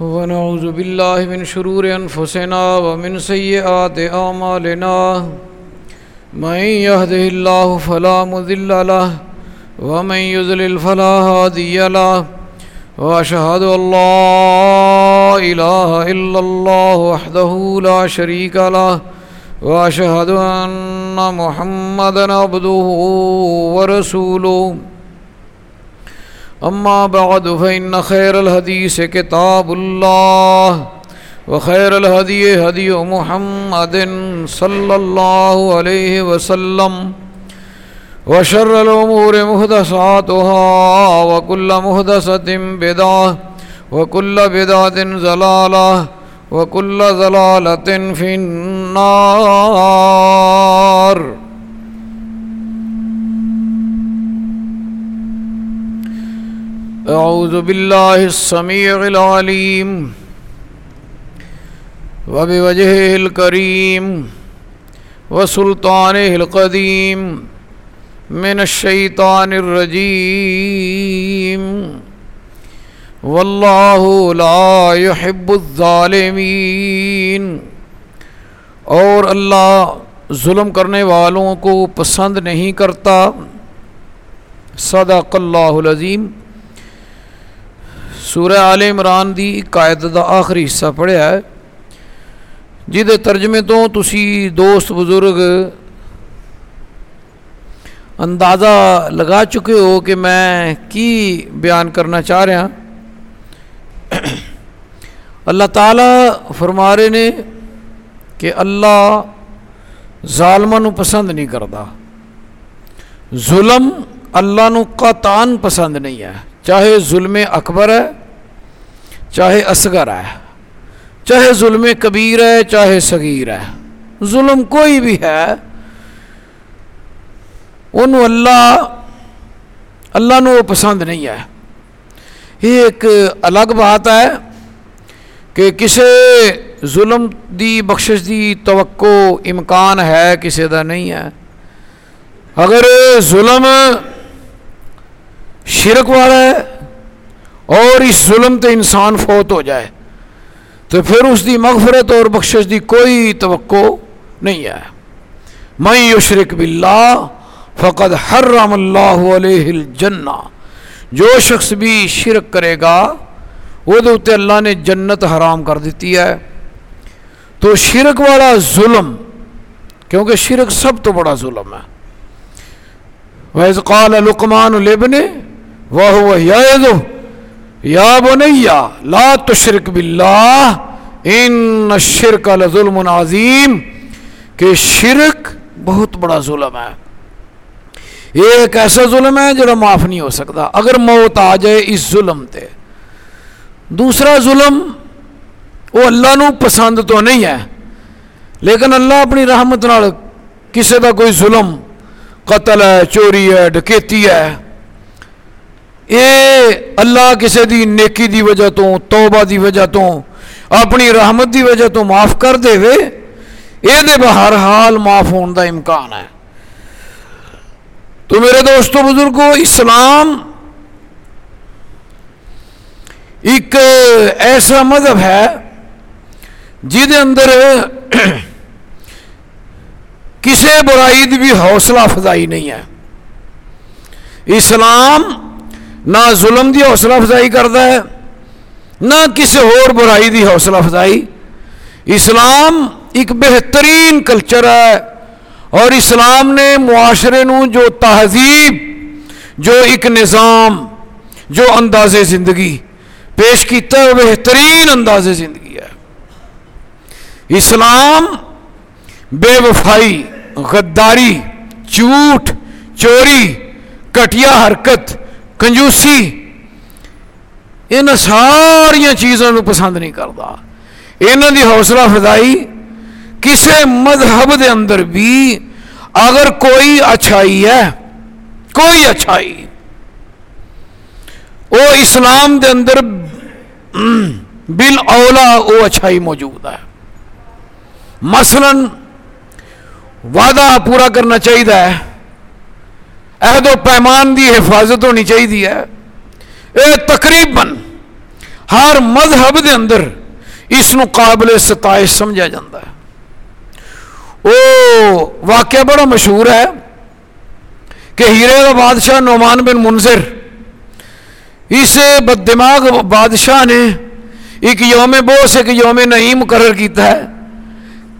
ونعوذ بالله من شرور أنفسنا ومن سيئات أعمالنا من يهده الله فلا مذل له ومن يذلل فلا هادي له. وأشهد أن لا إله إلا الله وحده لا شريك له. وأشهد أن محمدا عبده ورسوله. أما بعد فإن خير الحديث كتاب الله وخير الهدي هدي محمد صلى الله عليه وسلم وشر الأمور مهدساتها وكل مهدسة بدعة وكل بدعة زلالة وكل زلالة في النار أعوذ بالله السميع العليم وبوجهه الكريم وسلطانه القديم من الشيطان الرجيم والله لا يحب الظالمين اور اللہ ظلم کرنے والوں کو پسند نہیں کرتا صدق اللہ العظیم سورہ آل عمران دی قائد دا آخری حصہ پڑھیا ہے جہد ترجمے تو تسی دوست بزرگ اندازہ لگا چکے ہو کہ میں کی بیان کرنا چاہ رہا اللہ تعالیٰ فرما رہے نے کہ اللہ ظالموں پسند نہیں کرتا۔ ظلم اللہ نو قطان پسند نہیں ہے۔ چاہے ظلم اکبر ہے، چاہے اصغر ہے، چاہے ظلم کبیر ہے، چاہے صغیر ہے۔ ظلم کوئی بھی ہے ان اللہ اللہ نو وہ پسند نہیں ہے۔ یہ ایک الگ بات ہے کہ کسی ظلم دی، بخشش دی توقع، امکان ہے کسی دا نہیں ہے۔ اگر ظلم شرک والا ہے اور اس ظلم تے انسان فوت ہو جائے تو پھر اس دی مغفرت اور بخشش دی کوئی توقع نہیں ہے۔ میں یشرک باللہ فقد حرم اللہ علیہ الجنہ۔ جو شخص بھی شرک کرے گا، وہ دوتے اللہ نے جنت حرام کر دیتی ہے۔ تو شرک والا ظلم، کیونکہ شرک سب تو بڑا ظلم ہے۔ وَإِذْ قَالَ لُقْمَانُ لِبْنِ وَهُوَ يَعِذُ یا بنیا لا تشرک باللہ ان الشرک لظلم عظیم کہ شرک بہت بڑا ظلم ہے۔ یہ ایک ایسا ظلم ہے جو معاف نہیں ہو سکتا۔ اگر موت آ جائے اس ظلم تے۔ دوسرا ظلم وہ اللہ نو پسند تو نہیں ہے، لیکن اللہ اپنی رحمت نال کسی کا کوئی ظلم، قتل ہے، چوری ہے، ڈکیتی ہے یہ اللہ کسی دی نیکی دی وجہ تو، توبہ دی وجہ تو، اپنی رحمت دی وجہ تو معاف کر دے وے یہ دے بہر حال معاف ہونے دا امکان ہے۔ تو میرے دوستو بزرگو، اسلام ایک ایسا مذہب ہے جی جہد اندر کسی برائی دی بھی حوصلہ افزائی نہیں ہے۔ اسلام نہ ظلم دی حوصلہ افزائی کرتا ہے، نہ کسی اور برائی دی حوصلہ افزائی۔ اسلام ایک بہترین کلچر ہے، اور اسلام نے معاشرے نو جو تہذیب، جو ایک نظام، جو انداز زندگی پیش کیتا ہے بہترین انداز زندگی ہے۔ اسلام بے وفائی، غداری، جھوٹ، چوری، کٹیا حرکت کنجوسی ان ساریا چیزوں پسند نہیں کرتا یہاں دی حوصلہ افزائی کسی مذہب دے اندر بھی اگر کوئی اچھائی ہے کوئی اچھائی وہ اسلام دے اندر بل اولا وہ اچھائی موجود ہے مثلا وعدہ پورا کرنا چاہیے عہد و پیمان دی حفاظت ہونی چاہیے یہ تقریباً ہر مذہب دے اندر اس نو قابل ستائش سمجھا جاتا ہے۔ وہ واقعہ بڑا مشہور ہے کہ ہیرے کا بادشاہ نعمان بن منظر اس بد دماغ بادشاہ نے ایک یوم بوس، ایک یوم نہیں مقرر کیتا ہے۔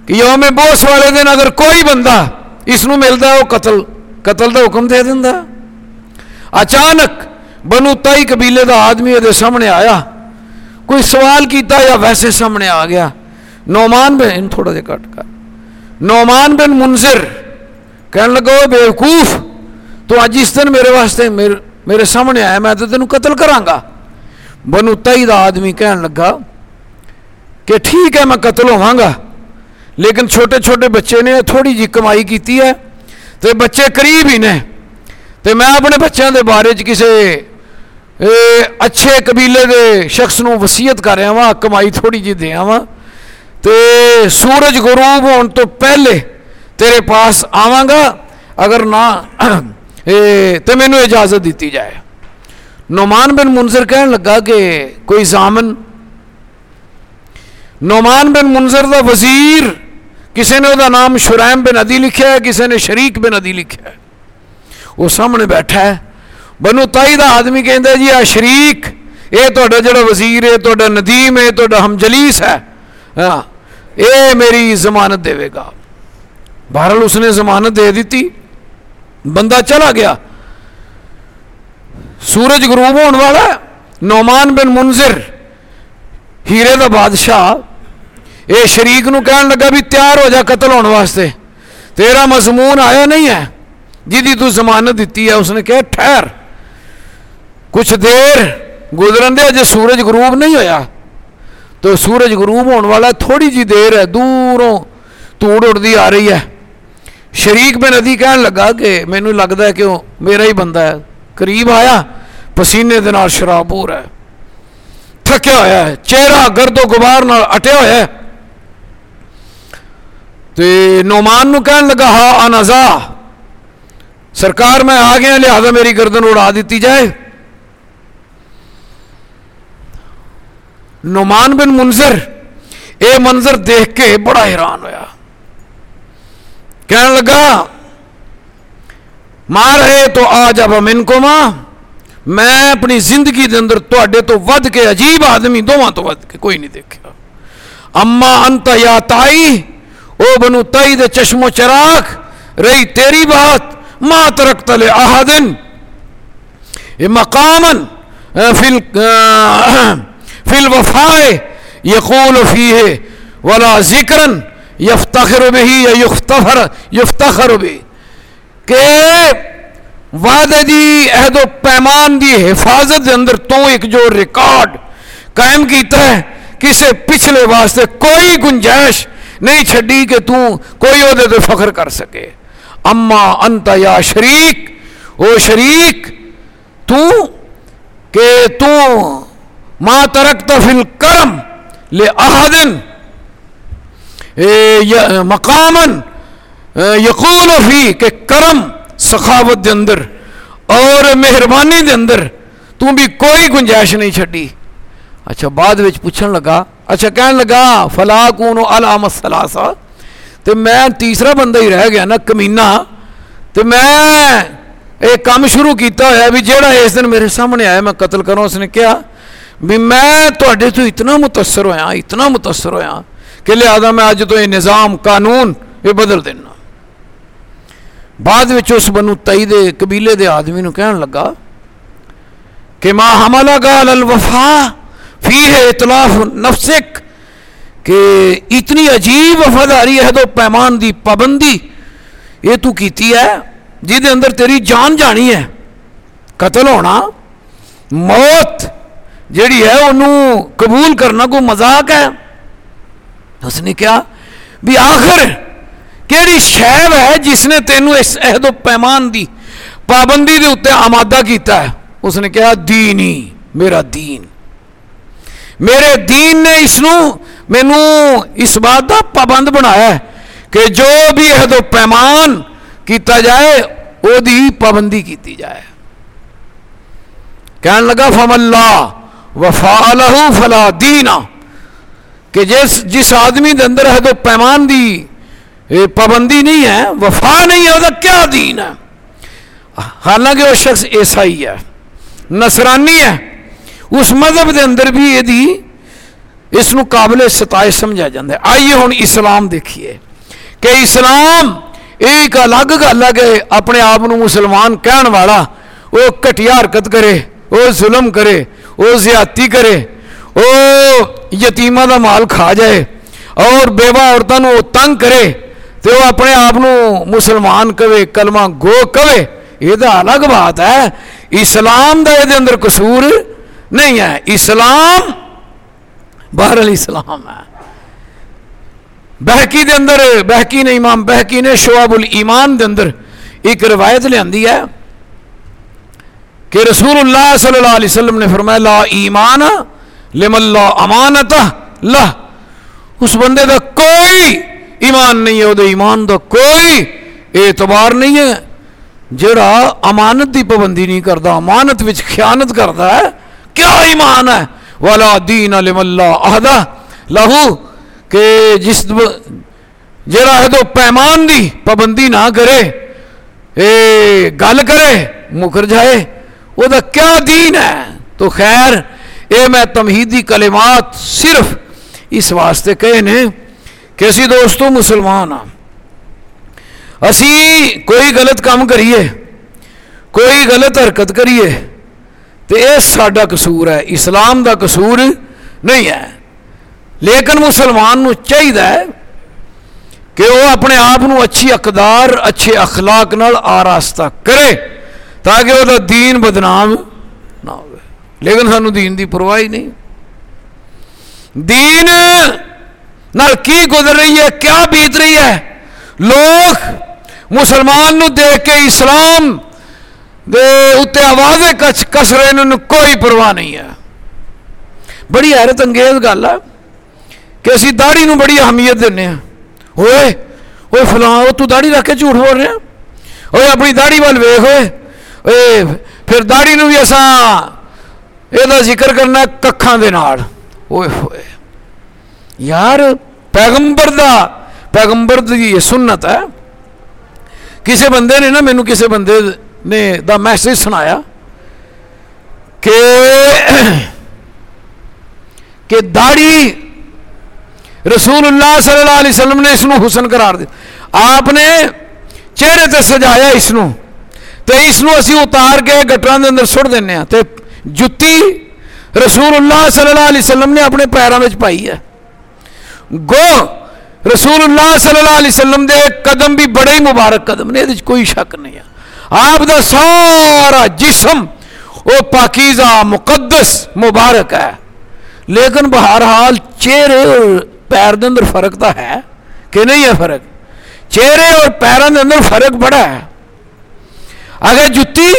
کہ یوم بوس والے دن اگر کوئی بندہ اس نو ملتا ہے، وہ قتل قتل دا حکم دے دینا اچانک بنو تائی قبیلے دا آدمی یہ سامنے آیا۔ کوئی سوال کیتا یا ویسے سامنے آ گیا۔ نعمان بن تھوڑا جا کٹ کر۔ نعمان بن منظر کہنے لگا وہ بیوقوف، تو اج اس دن میرے واسطے میرے میرے سامنے آیا، میں تو تینوں قتل کرانگا بنو تائی دا آدمی کہنے لگا، کہ ٹھیک ہے، میں قتل ہوا گا، لیکن چھوٹے چھوٹے بچے نے تھوڑی جی کمائی کیتی ہے۔ تو بچے قریب ہی نے۔ تو میں اپنے بچوں کے بارے کسی اچھے قبیلے دے شخص نو وسیعت کر رہا وا کمائی تھوڑی جی دیا وا تو سورج غروب ہونے تو پہلے تیرے پاس آواں گا، اگر نہ تو مینو اجازت دیتی جائے۔ نعمان بن منظر کہنے لگا کہ کوئی زامن، نعمان بن منظر دا وزیر کسی نے وہ نام شرائم بن ادی لکھا ہے، کسی نے شریک بن ادی لکھا ہے۔ وہ سامنے بیٹھا ہے۔ بنو تائی دا آدمی کہندا جی آ شریک، اے تہاڈا جڑا وزیر ہے، تہاڈا ندیم ہے، تہاڈا ہم جلیس ہے۔ ہاں اے میری ضمانت دے گا۔ بہرحال اس نے ضمانت دے دیتی بندہ چلا گیا۔ سورج غروب ہونے والا نعمان بن منظر ہیرے دا بادشاہ۔ اے شریک نو کہن لگا بھی تیار ہو جا قتل ہونے واسطے۔ تیرا مضمون آیا نہیں ہے۔ جی تو ضمانت دیتی ہے، اس نے کہا ٹھہر۔ کچھ دیر گزرن دے، اجے سورج غروب نہیں ہویا۔ تو سورج غروب ہونے والا تھوڑی جی دیر ہے، دوروں توڑ اڑتی آ رہی ہے۔ شریک میں ندی کہن لگا کہ مینو لگتا ہے کہ میرا ہی بندہ ہے۔ قریب آیا، پسینے دے نال شراب ہو رہا ہے۔ تھکیا ہوا ہے، چہرہ گرد و غبار نال اٹیا ہوا ہے۔ تو نعمان نو کہن لگا ہا انزا سرکار میں آ گیا، لہذا میری گردن اڑا دیتی جائے۔ نعمان بن منظر، اے منظر دیکھ کے بڑا حیران ہویا۔ کہنے لگا، مار ہے تو آ جب امن کو ماں۔ میں اپنی زندگی دے اندر تو تو ود کے عجیب آدمی دونوں تو ود کے کوئی نہیں دیکھا اما انت یا تائی او بنو تائی دے چشم و چراغ رہی تیری بات ما ترکت لے آہدن مقامن فی فی الوفائے یقول فیہ، ولا ذکرن یفتخر بہی یا یفتخر یفتخر بھی کہ وعدے دی، عہد و پیمان دی حفاظت دے اندر تو ایک جو ریکارڈ قائم کیتا ہے، کسے پچھلے واسطے کوئی گنجائش نہیں چھڑی کہ تو کوئی عہدے دے فخر کر سکے۔ اما انت یا شریک، او شریک تو کہ تو ما ترکت فی الکرم لے احدن مقامن یقول فی کہ کرم سخاوت دے اندر اور مہربانی دے اندر تو بھی کوئی گنجائش نہیں چھڑی اچھا بعد وچ پوچھن لگا اچھا کہن لگا، فلا کونو علام الثلاثہ تو میں تیسرا بندہ ہی رہ گیا نا، کمینہ۔ تو میں ایک کام شروع کیتا ہوا بھی، جیڑا اس دن میرے سامنے آیا، میں قتل کروں، اس نے کیا بھی میں تھوڑے تو اتنا متاثر ہویا، اتنا متاثر ہویا کہ لہذا میں اج تو یہ نظام، قانون یہ بدل دینا۔ بعد اس بنو تئی دے قبیلے دے آدمی نو کہن لگا کہ ماں حملہ گال الوفا فی ہے اطلاف نفسک کہ اتنی عجیب وفاداری ہے تو پیمان دی پابندی، یہ تو کیتی ہے جی اندر تیری جان جانی ہے، قتل ہونا، موت جیڑی ہے انہوں قبول کرنا کوئی مذاق ہے۔ اس نے کیا؟ بھی آخر کیڑی شہب ہے جس نے تینوں اس عہد و پیمان دی پابندی دے اتنے آمادہ کیتا ہے۔ اس نے کہا دینی، میرا دین۔ میرے دین نے اس نو مینو اس بات کا پابند بنایا کہ جو بھی عہد و پیمان کیتا جائے وہ پابندی کیتی جائے۔ کہنے لگا فم اللہ وفا لہو فلا دینا کہ جس جس آدمی دے اندر ہے تو پیمان دی پابندی نہیں ہے، وفا نہیں ہے وہ کیا دین ہے؟ حالانکہ وہ شخص عیسائی ہے، نصرانی ہے۔ اس مذہب دے اندر بھی یہ اس نو قابل ستائش سمجھا جاتا ہے۔ آئیے ہوں اسلام دیکھیے۔ کہ اسلام ایک الگ گل ہے کہ اپنے آپ مسلمان کہن والا وہ گٹیا حرکت کرے وہ ظلم کرے وہ زیادتی کرے وہ یتیمہ دا مال کھا جائے، اور بیوہ عورتوں تنگ کرے تو وہ اپنے آپ مسلمان کہے، کلمہ گو کہے، یہ تو الگ بات ہے۔ اسلام دا یہ اندر قصور نہیں ہے، اسلام بہر اسلام ہے۔ بہکی دے اندر، بہکی نے امام، بہکی نے شعب الایمان دے اندر ایک روایت لے ہے کہ رسول اللہ صلی اللہ علیہ وسلم نے فرمایا، لا ایمان لم اللہ امانت لا اس بندے دا کوئی ایمان نہیں ہے وہ ایمان دا کوئی اعتبار نہیں ہے۔ جڑا امانت دی پابندی نہیں کرتا امانت وچ خیانت کرتا ہے کیا ایمان ہے؟ والا دین علم اللہ عہدہ لہو کہ جس جڑا ہے تو پیمان دی پابندی نہ کرے، اے گل کرے، مکر جائے وہ دا کیا دین ہے؟ تو خیر، اے میں تمہیدی کلمات صرف اس واسطے کہے نے کہ اسی دوستو مسلمان ہاں اسی کوئی غلط کام کریے، کوئی غلط حرکت کریے تو یہ ساڈا قصور ہے، اسلام دا قصور نہیں ہے۔ لیکن مسلمان نو چاہیے کہ وہ اپنے آپ اچھی اقدار، اچھے اخلاق نال آراستہ کرے تاکہ وہ دین بدنام نہ ہو لیکن سانو دین دی پرواہی نہیں۔ دین نال کی گزر رہی ہے، کیا بیت رہی ہے؟ لوگ مسلمان نو دیکھ کے اسلام دے اتنے آواز کچھ کس رہے کوئی پرواہ نہیں ہے۔ بڑی حیرت انگیز گل ہے کہ اسی داڑھی نو بڑی اہمیت دینے ہیں۔ ہوئے ہوئے فلاں وہ تو داڑھی رکھ کے جھوٹ بول رہے ہیں۔ ہوئے اپنی داڑھی وال ویخ ہوئے ہوئے پھر داڑھی نو بھی ایسا یہ ذکر کرنا ککھان دے نار ہوئے ہوئے۔ یار، پیغمبر دا، پیغمبر دی یہ سنت ہے۔ کسی بندے نے نا مینو کسی بندے نے دا میسج سنایا کہ کہ داڑھی رسول اللہ صلی اللہ علیہ وسلم نے اس نو حسن قرار دیا۔ آپ نے چہرے تے سجایا اس نو تے اس نو اسی اتار کے گٹران دے اندر سٹ دینے ہیں۔ تے جتی رسول اللہ صلی اللہ علیہ وسلم نے اپنے پیروں میں پائی ہے۔ گو رسول اللہ صلی اللہ علیہ وسلم دے قدم بھی بڑے ہی مبارک قدم نے کوئی شک نہیں ہے۔ آپ دا سارا جسم وہ پاکیزہ مقدس مبارک ہے۔ لیکن بہرحال چہرے اور پیر دے اندر فرق تو ہے کہ نہیں ہے فرق؟ چہرے اور پیروں دے اندر فرق بڑا ہے۔ اگر جتی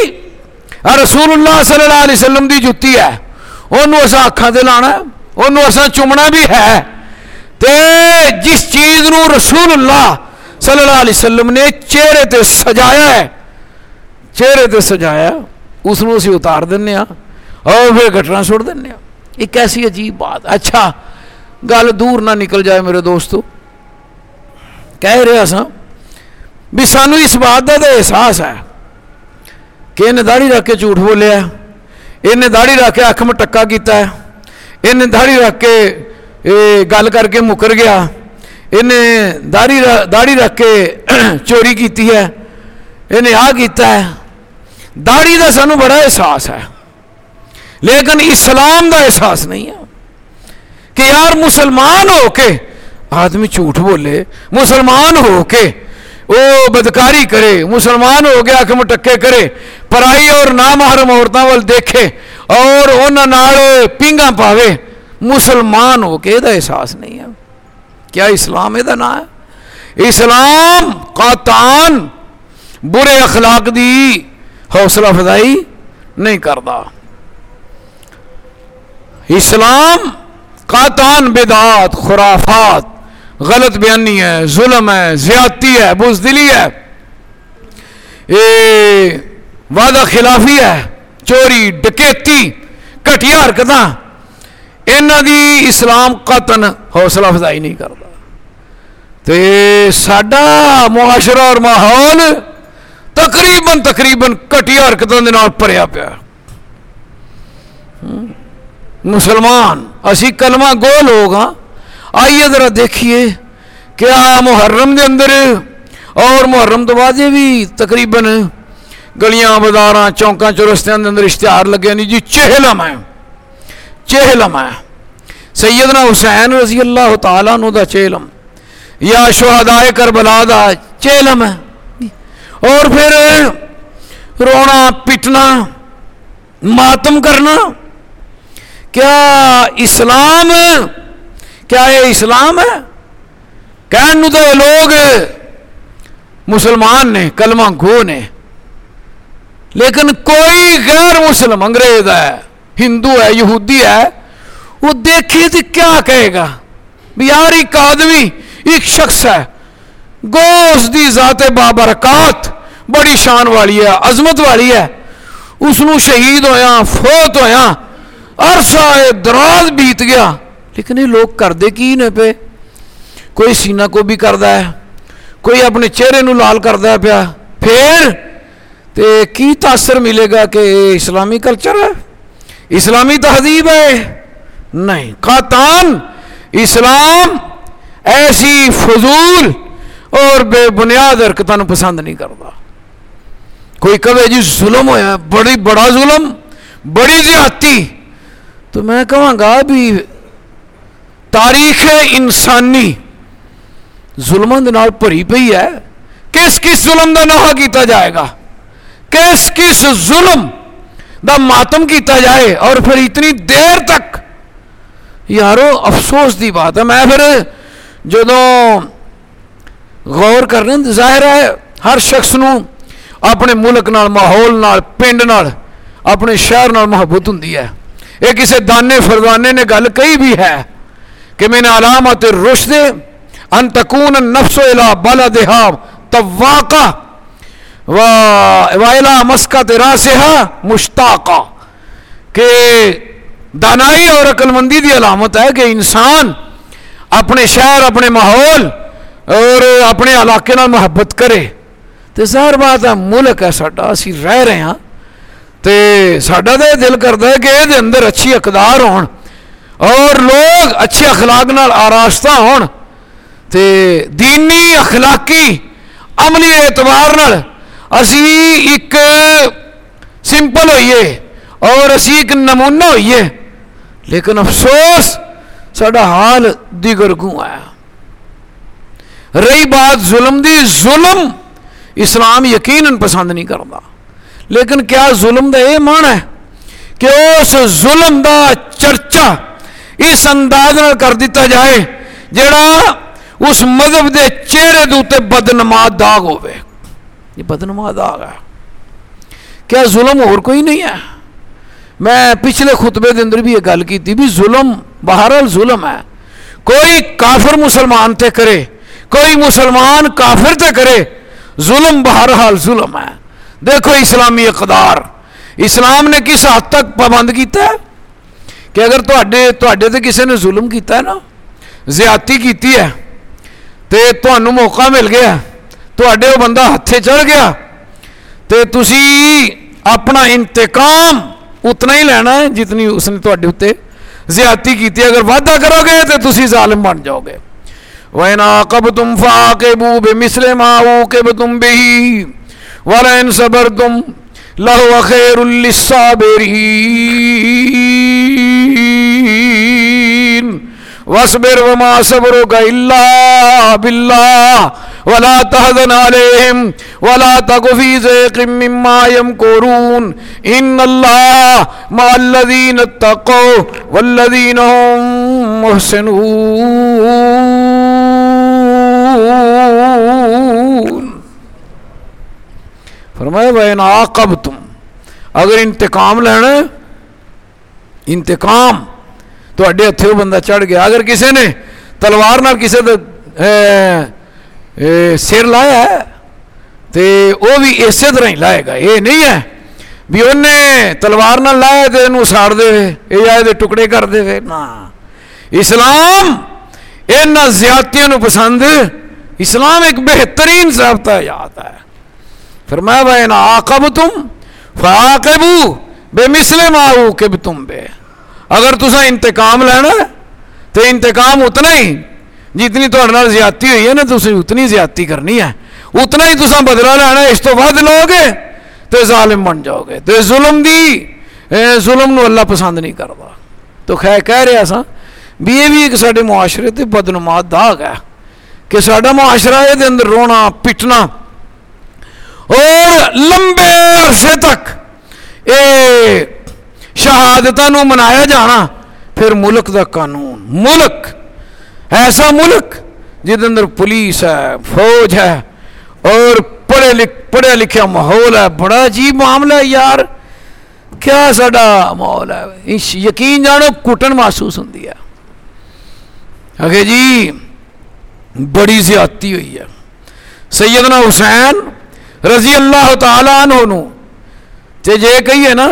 رسول اللہ صلی اللہ علیہ وسلم دی جتی ہے انہوں اسا اکھان دے لانا انہوں اسا چومنا بھی ہے۔ تے جس چیز نو رسول اللہ صلی اللہ علیہ وسلم نے چہرے تے سجایا ہے چہرے تے سجایا، اس نو اسی اتار دینے ہاں اور پھر گھٹنا چھوڑ دینے ہاں۔ ایک ایسی عجیب بات۔ اچھا گل دور نہ نکل جائے میرے دوستو۔ کہہ رہے سا بھی سانو اس بات کا تو احساس ہے کہ انہیں داڑھی رکھ کے جھوٹ بولیا انہیں داڑھی رکھ کے اکھ میں ٹکا کیتا ہے۔ انہیں داڑھی رکھ کے گل کر کے مکر گیا۔ انہیں داڑھی داڑھی رکھ کے چوری کیتی ہے۔ انہیں آ کیتا ہے۔ داڑھی کا سانو بڑا احساس ہے۔ لیکن اسلام دا احساس نہیں ہے۔ کہ یار مسلمان ہو کے آدمی جھوٹ بولے، مسلمان ہو کے وہ بدکاری کرے، مسلمان ہو کے آخر مٹکے کرے، پرائی اور نامحرم عورتوں وال دیکھے اور انہوں پینگا پاوے۔ مسلمان ہو کے یہ احساس نہیں ہے۔ کیا اسلام یہ نام ہے؟ اسلام قاتان، برے اخلاق دی حوصلہ افزائی نہیں کرتا۔ اسلام قاتان بدعات، خرافات، غلط بیانی ہے، ظلم ہے، زیادتی ہے، بزدلی ہے۔ اے، وعدہ خلافی ہے، چوری، ڈکیتی کٹیا حرکت یہاں دی اسلام قتن حوصلہ افزائی نہیں کرتا۔ تو سڈا معاشرہ اور ماحول تقریباً تقریباً کٹیا حرکتوں کے نال پریا پیا مسلمان اسی کلمہ گو لوگ ہاں آئیے ذرا دیکھیے کہ آ محرم دے اندر اور محرم تو بعد یہ بھی تقریباً گلیاں بازار چوکاں چورستیاں دے اندر اشتہار لگے نہیں جی چہلم ہے چہلم ہے سیدنا حسین رضی اللہ تعالیٰ نو دا چہلم یا شہدائے کربلا دا چہلم ہے اور پھر رونا، پٹنا، ماتم کرنا۔ کیا اسلام، کیا یہ اسلام ہے؟ کہنے تو یہ لوگ مسلمان نے، کلمہ گو نے۔ لیکن کوئی غیر مسلم انگریز ہے، ہندو ہے، یہودی ہے، وہ دیکھے تو جی کیا کہے گا۔ یار ایک آدمی ایک شخص ہے گوس دی ذات بابرکات بڑی شان والی ہے، عظمت والی ہے۔ اس نو شہید ہویا، فوت ہویا، عرصہ دراز بیت گیا۔ لیکن یہ لوگ کردے کی نے پہ؟ کوئی سینہ کو بھی کردہ ہے، کوئی اپنے چہرے نو لال کردہ ہے پیا۔ پھر تے کی تاثر ملے گا کہ اسلامی کلچر ہے؟ اسلامی تہذیب ہے؟ نہیں۔ قاتان، اسلام ایسی فضول اور بے بنیاد حرکتوں پسند نہیں کرتا۔ کوئی کہے جی ظلم ہوا بڑی، بڑا ظلم، بڑی زیادتی۔ تو میں کہاں گا بھی تاریخ انسانی ظلموں کے نال بھری پی ہے۔ کس کس ظلم کا نوحہ کیتا جائے گا؟ کس کس ظلم دا ماتم کیتا جائے؟ اور پھر اتنی دیر تک؟ یارو، افسوس دی بات ہے۔ میں پھر جدوں غور کرنے ظاہر ہے، ہر شخص نو اپنے ملک نال، ماحول نال، پنڈ نال، اپنے شہر نال محبت ہوں یہ کسی دانے فردانے نے گل کہی بھی ہے کہ میں نے علامت رشد ان تکون نفس الى بلدہا تواقع و الى مسکت راسہا مشتاقہ۔ کہ دانائی اور عقل مندی دی علامت ہے کہ انسان اپنے شہر، اپنے ماحول اور اپنے علاقے نال محبت کرے۔ تو ظاہر بات ہے، ملک ہے ساڈا، اسی رہ رہے ہیں تو ساڈا تو یہ دل کرتا ہے کہ یہ اندر اچھی اقدار ہون اور لوگ اچھے اخلاق نال آراستہ ہون۔ تے دینی اخلاقی عملی اعتبار نال اسی ایک سمپل ہوئیے اور اسی ایک نمونہ ہوئیے۔ لیکن افسوس، ساڈا حال دیگر گوں آیا؟ رہی بات ظلم دی، ظلم اسلام یقیناً پسند نہیں کرتا۔ لیکن کیا ظلم دا یہ مان ہے کہ اس ظلم دا چرچا اس انداز نال کر دیتا جائے جڑا اس مذہب دے چہرے دوتے بدنما داغ ہوئے یہ بدنما داغ ہے۔ کیا ظلم اور کوئی نہیں ہے؟ میں پچھلے خطبے دے اندر بھی یہ گل کی تھی بھی ظلم، بہرحال ظلم ہے۔ کوئی کافر مسلمان تے کرے کوئی مسلمان کافر تے کرے، ظلم بہرحال ظلم ہے۔ دیکھو اسلامی اقدار، اسلام نے کس حد تک پابند کیتا ہے؟ کہ اگر تواڈے تواڈے تے کسی نے ظلم کیتا ہے نا، زیادتی کیتی ہے، تے تانوں موقع مل گیا تواڈے وہ بندہ ہتھے چڑھ گیا، تے تسی اپنا انتقام اتنا ہی لینا ہے جتنی اس نے تواڈے اتنے زیادتی کیتی ہے۔ اگر وعدہ کرو گے تو تسی ظالم بن جاؤ گے۔ وَإِنْ فَعَاقِبُوا بِمِثْلِ مَا عُوقِبْتُمْ بِهِ وَلَئِنْ صَبَرْتُمْ لَهُوَ خَيْرٌ لِلصَّابِرِينَ وَاصْبِرْ وَمَا صَبْرُكَ إِلَّا بِاللَّهِ وَلَا تَحْزَنْ عَلَيْهِمْ وَلَا تَكُ فِي ضِيقٍ مِّمَّا يَمْكُرُونَ إِنَّ اللَّهَ مَعَ الَّذِينَ اتَّقَوْا وَالَّذِينَ هُم محسنون فرمائے بھائی ناقب تم اگر انتقام لینا انتقام تو اڈے ہتھے وہ بندہ چڑھ گیا۔ اگر کسی نے تلوار نہ کسی دے سر لایا ہے تو وہ بھی اسی طرح ہی لائے گا۔ یہ نہیں ہے بھی انہیں تلوار نہ لایا تو انہوں ساڑ دے یہ آئے دے ٹکڑے کر دے نہ۔ اسلام یہاں زیادتیاں پسند اسلام ایک بہترین ضابطہ آتا ہے۔ فرمایا بھائی نا آقب تم فعاقبو بے مسلم آؤ تم بے اگر تسا انتقام لینا ہے تو انتقام اتنا ہی، جتنی تھوڑے زیادتی ہوئی ہے نا تو اتنی زیادتی کرنی ہے۔ اتنا ہی تسا بدلا لینا اس تو ود لو گے تو ظالم بن جاؤ گے تو ظلم دی ظلم نو اللہ پسند نہیں کرتا تو خیر کہہ رہے سا بھی یہ بھی ایک سارے معاشرے تے بدنما داغ ہے۔ کہ سارا معاشرہ یہ اندر رونا، پٹنا۔ اور لمبے عرصے تک یہ شہادتوں منایا جانا، پھر ملک دا قانون۔ ملک، ایسا ملک جہد اندر پولیس ہے، فوج ہے، اور پڑھے لکھ، پڑھیا لکھا ماحول ہے۔ بڑا عجیب معاملہ ہے یار۔ کیا سڈا ماحول ہے؟ یقین جانو، کٹن محسوس ہوں اگے جی۔ بڑی زیادتی ہوئی ہے۔ سیدنا حسین رضی اللہ تعالیٰ عنہ نو۔ تے کہیے نا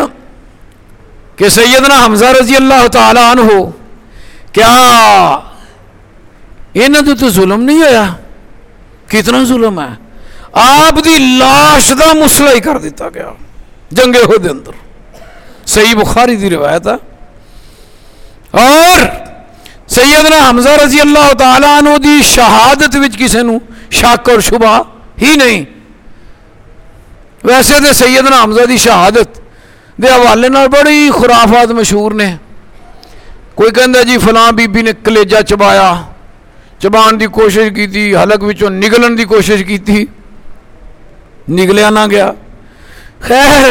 کہ سیدنا حمزہ رضی اللہ تعالیٰ عنہ کیا انہوں تو ظلم نہیں ہویا؟ کتنا ظلم ہے؟ آپ دی لاش دا مسئلہ ہی کر دیتا گیا جنگ ہو دے اندر۔ صحیح بخاری دی روایت ہے۔ اور سیدنا حمزہ رضی اللہ تعالیٰ عنہ دی شہادت وچ کسے نو شک اور شبہ ہی نہیں۔ ویسے تو سیدنا حمزہ دی شہادت دے حوالے بڑی خرافات مشہور نے۔ کوئی کہہ جی فلاں بی بی نے کلیجا چبایا، چبان دی کوشش کی تھی حلق وچوں نگلن دی کوشش کی تھی نگلیا نہ گیا۔ خیر،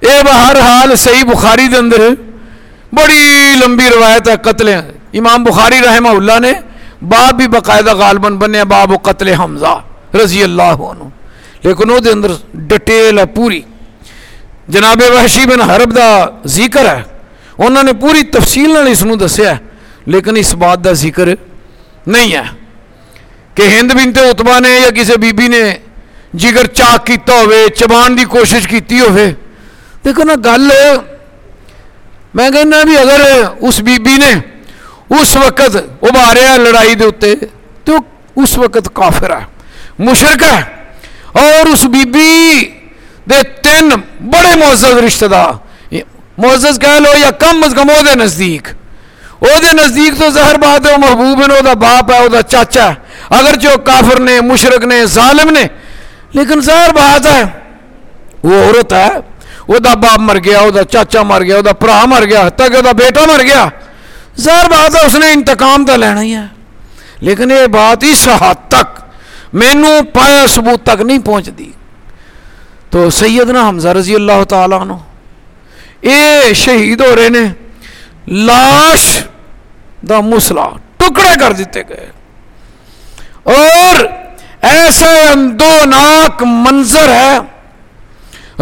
اے بہر حال صحیح بخاری دے اندر بڑی لمبی روایت ہے قتل امام بخاری رحمہ اللہ نے باب بھی باقاعدہ غالباً بنے باب و قتل حمزہ رضی اللہ عنہ۔ لیکن وہ اندر ڈٹیل ہے پوری۔ جناب وحشی بن حرب دا ذکر ہے، انہوں نے پوری تفصیل نال اس نو دسیا ہے، لیکن اس بات دا ذکر نہیں ہے۔ کہ ہند بنتے اتبا نے یا کسی بی بی نے جگر چاک کیتا ہوئے، چبان دی کوشش کیتی ہوئے۔ دیکھو نا، گل میں کہنا بھی اگر اس بی بی نے اس وقت ابھاریا لڑائی دے اتے تو اس وقت کافر ہے مشرق ہے، اور اس بی بی دے تین بڑے معزز رشتہ دار معزز کہہ لو یا کم از کم وہ نزدیک وہ نزدیک تو زہر بات ہے وہ محبوب ہے وہ باپ ہے وہ چاچا ہے اگر جو کافر نے مشرق نے، ظالم نے، لیکن زہر بات ہے، وہ عورت ہے وہ باپ مر گیا وہ چاچا مر گیا وہ برا مر گیا تک وہ بیٹا مر گیا زہر بات ہے اس نے انتقام تو لینا ہی ہے۔ لیکن یہ بات اس حد تک مینو پایا ثبوت تک نہیں پہنچتی۔ تو سیدنا حمزہ رضی اللہ تعالیٰ عنہ، اے شہید ہو رہے نے، لاش دا مسلا ٹکڑے کر دیتے گئے۔ اور ایسے اندوناک منظر ہے،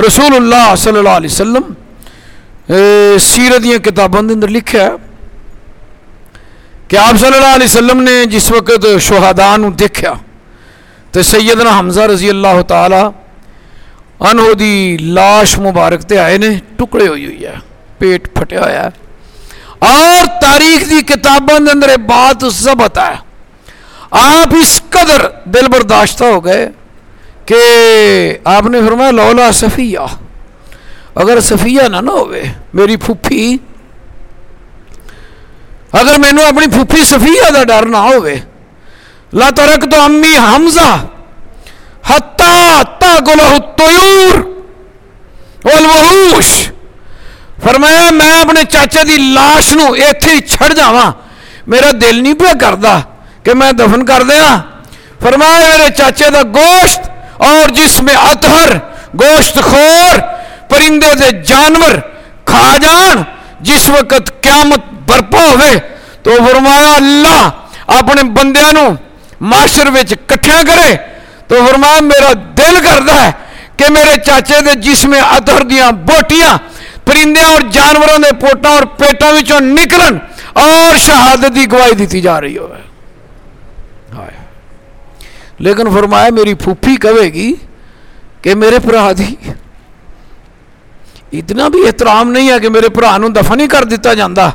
رسول اللہ صلی اللہ علیہ وسلم سیرت دیا کتابوں اندر لکھا ہے کہ آپ صلی اللہ علیہ وسلم نے جس وقت شہدان دیکھا تو سیدنا حمزہ رضی اللہ تعالی انہو دی لاش مبارک تے آئے نے، ٹکڑے ہوئی ہوئی ہے، پیٹ پھٹے ہویا ہے اور تاریخ دی کتابوں دے اندر بات ضبط ہے۔ آپ اس قدر دل برداشتہ ہو گئے کہ آپ نے فرمایا، لولا صفیہ۔ اگر صفیہ نہ نہ ہوئے، میری پھوپھی اگر میں اپنی پھوپھی صفیہ دا ڈر نہ ہوئے، لا ترک تو امی حمزہ، حتی تاکلہ الطیور والوحوش۔ فرمایا، میں اپنے چاچے دی لاش نو ایتھے چھڑ جاواں، میرا دل نہیں پہ کردا کہ میں دفن کر دیا فرمایا، میرے چاچے دا گوشت اور جس میں اطہر، گوشت خور، پرندے دے جانور کھا جان، جس وقت قیامت برپا ہوئے تو فرمایا اللہ اپنے بندیاں نو معاشر وچ کٹھیاں کرے تو فرمایا میرا دل کرتا ہے کہ میرے چاچے دے جسم اتر دیا بوٹیاں پرندے اور جانوروں دے پوٹا اور پیٹاں وچوں نکلن اور شہادت دی گواہی دیتی جا رہی ہو لیکن فرمایا میری پھوپھی کہے گی کہ میرے برا دی اتنا بھی احترام نہیں ہے کہ میرے برا دفن ہی کر دیتا جاندہ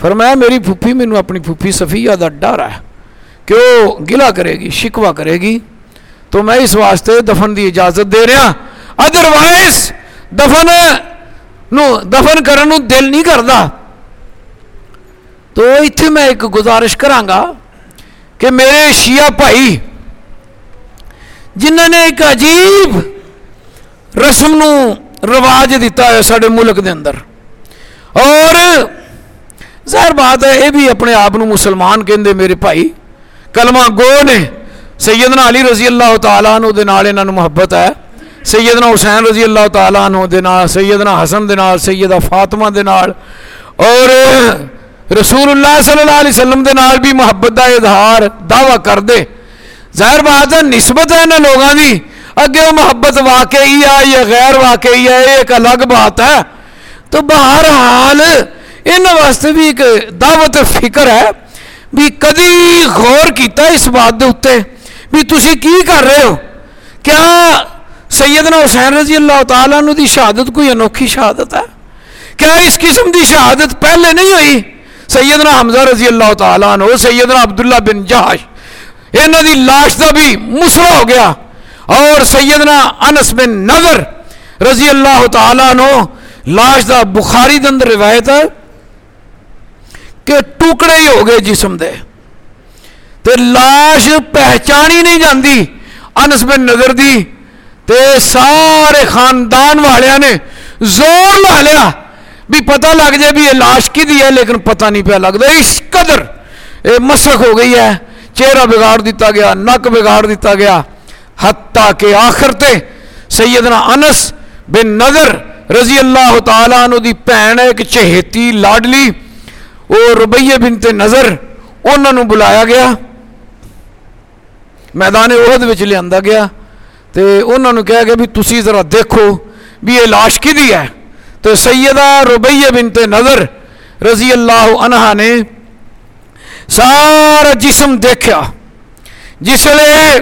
فرمایا، میری پھپھی مینوں اپنی پھپھی صفیہ دا ڈر ہے۔ کہ وہ گلا کرے گی شکوا کرے گی؟ تو میں اس واسطے دفن دی اجازت دے رہا۔ ادروائز دفن نو دفن کرن دل نہیں کرتا تو ایتھے میں ایک گزارش کراں گا کہ میرے شیعہ بھائی جنہ نے ایک عجیب رسم نو رواج دیتا ہے سارے ملک دے اندر، اور ظاہر بات ہے، یہ بھی اپنے آپ مسلمان کہندے میرے بھائی۔ کلمہ گو نے سیدنا علی رضی اللہ تعالیٰ عنہ دے نال انہاں نو محبت ہے۔ سیدنا حسین رضی اللہ تعالیٰ عنہ دے نال، سیدنا حسن دے نال، سیدہ فاطمہ دے نال۔ اور رسول اللہ صلی اللہ علیہ وسلم دے نال بھی محبت دا اظہار، دعویٰ کر دے ظاہر بات ہے، نسبت ہے انہاں لوگاں دی۔ اگے وہ محبت واقعی ہے یا غیر واقعی ہے ایک الگ بات ہے۔ تو بہرحال ان واسطے بھی ایک دعوت فکر ہے بھی کدی غور کیتا اس بات دے اتے بھی تسی کی کر رہے ہو؟ کیا سیدنا حسین رضی اللہ تعالیٰ دی شہادت کوئی انوکھی شہادت ہے؟ کیا اس قسم دی شہادت پہلے نہیں ہوئی؟ سیدنا حمزہ رضی اللہ تعالیٰ عنہ سیدنا عبداللہ بن جہاش انہوں دی لاش دا بھی مسرہ ہو گیا۔ اور سیدنا انس بن نظر رضی اللہ تعالیٰ عنہ لاش دا بخاری دند روایت ہے۔ کہ ٹکڑے ہی ہو گئے جسم دے تے لاش پہچانی نہیں جاندی انس بن نظر دی تے سارے خاندان والے نے زور لا لیا بھی پتہ لگ جائے بھی یہ لاش کی دی ہے لیکن پتہ نہیں پہ لگتا اس قدر یہ مسخ ہو گئی ہے چہرہ بگاڑ دیتا گیا نک بگاڑ دیتا گیا حتیٰ کہ آخر تے سیدنا انس بن نظر رضی اللہ تعالیٰ عنہ دی پہن ایک چہیتی لاڈلی وہ ربیہ بنت نظر انہوں نے بلایا گیا۔ میدان عہد وچ لیا گیا۔ تے انہوں نے کہا گیا بھی تسی ذرا دیکھو بھی یہ لاش کی ہے۔ تو سیدہ ربیہ بنت نظر رضی اللہ عنہ نے سارا جسم دیکھا جس لیے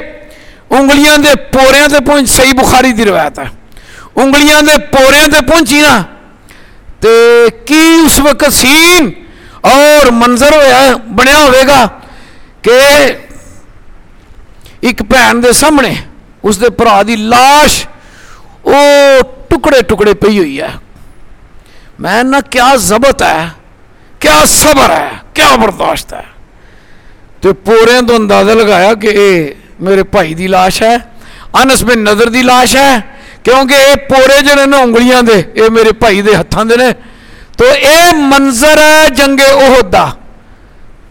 انگلیاں دے پوریاں دے پہنچ صحیح بخاری دی روایت ہے۔ انگلیاں دے پوریاں دے پہنچی نا تے کی اس وقت سین اور منظر ہویا بنیا ہوئے گا کہ ایک بھن دے سامنے اس دے پرا دی لاش او ٹکڑے ٹکڑے پئی ہوئی ہے۔ میں نہ کیا ضبط ہے؟ کیا صبر ہے؟ کیا برداشت ہے؟ تو پورے تو اندازہ لگایا کہ اے میرے بھائی دی لاش ہے، انس بن نظر دی لاش ہے، کیونکہ اے پورے جنے نا انگلیاں دے، اے میرے بھائی دے ہتھاں دے نے تو اے منظر ہے جنگ احد دا۔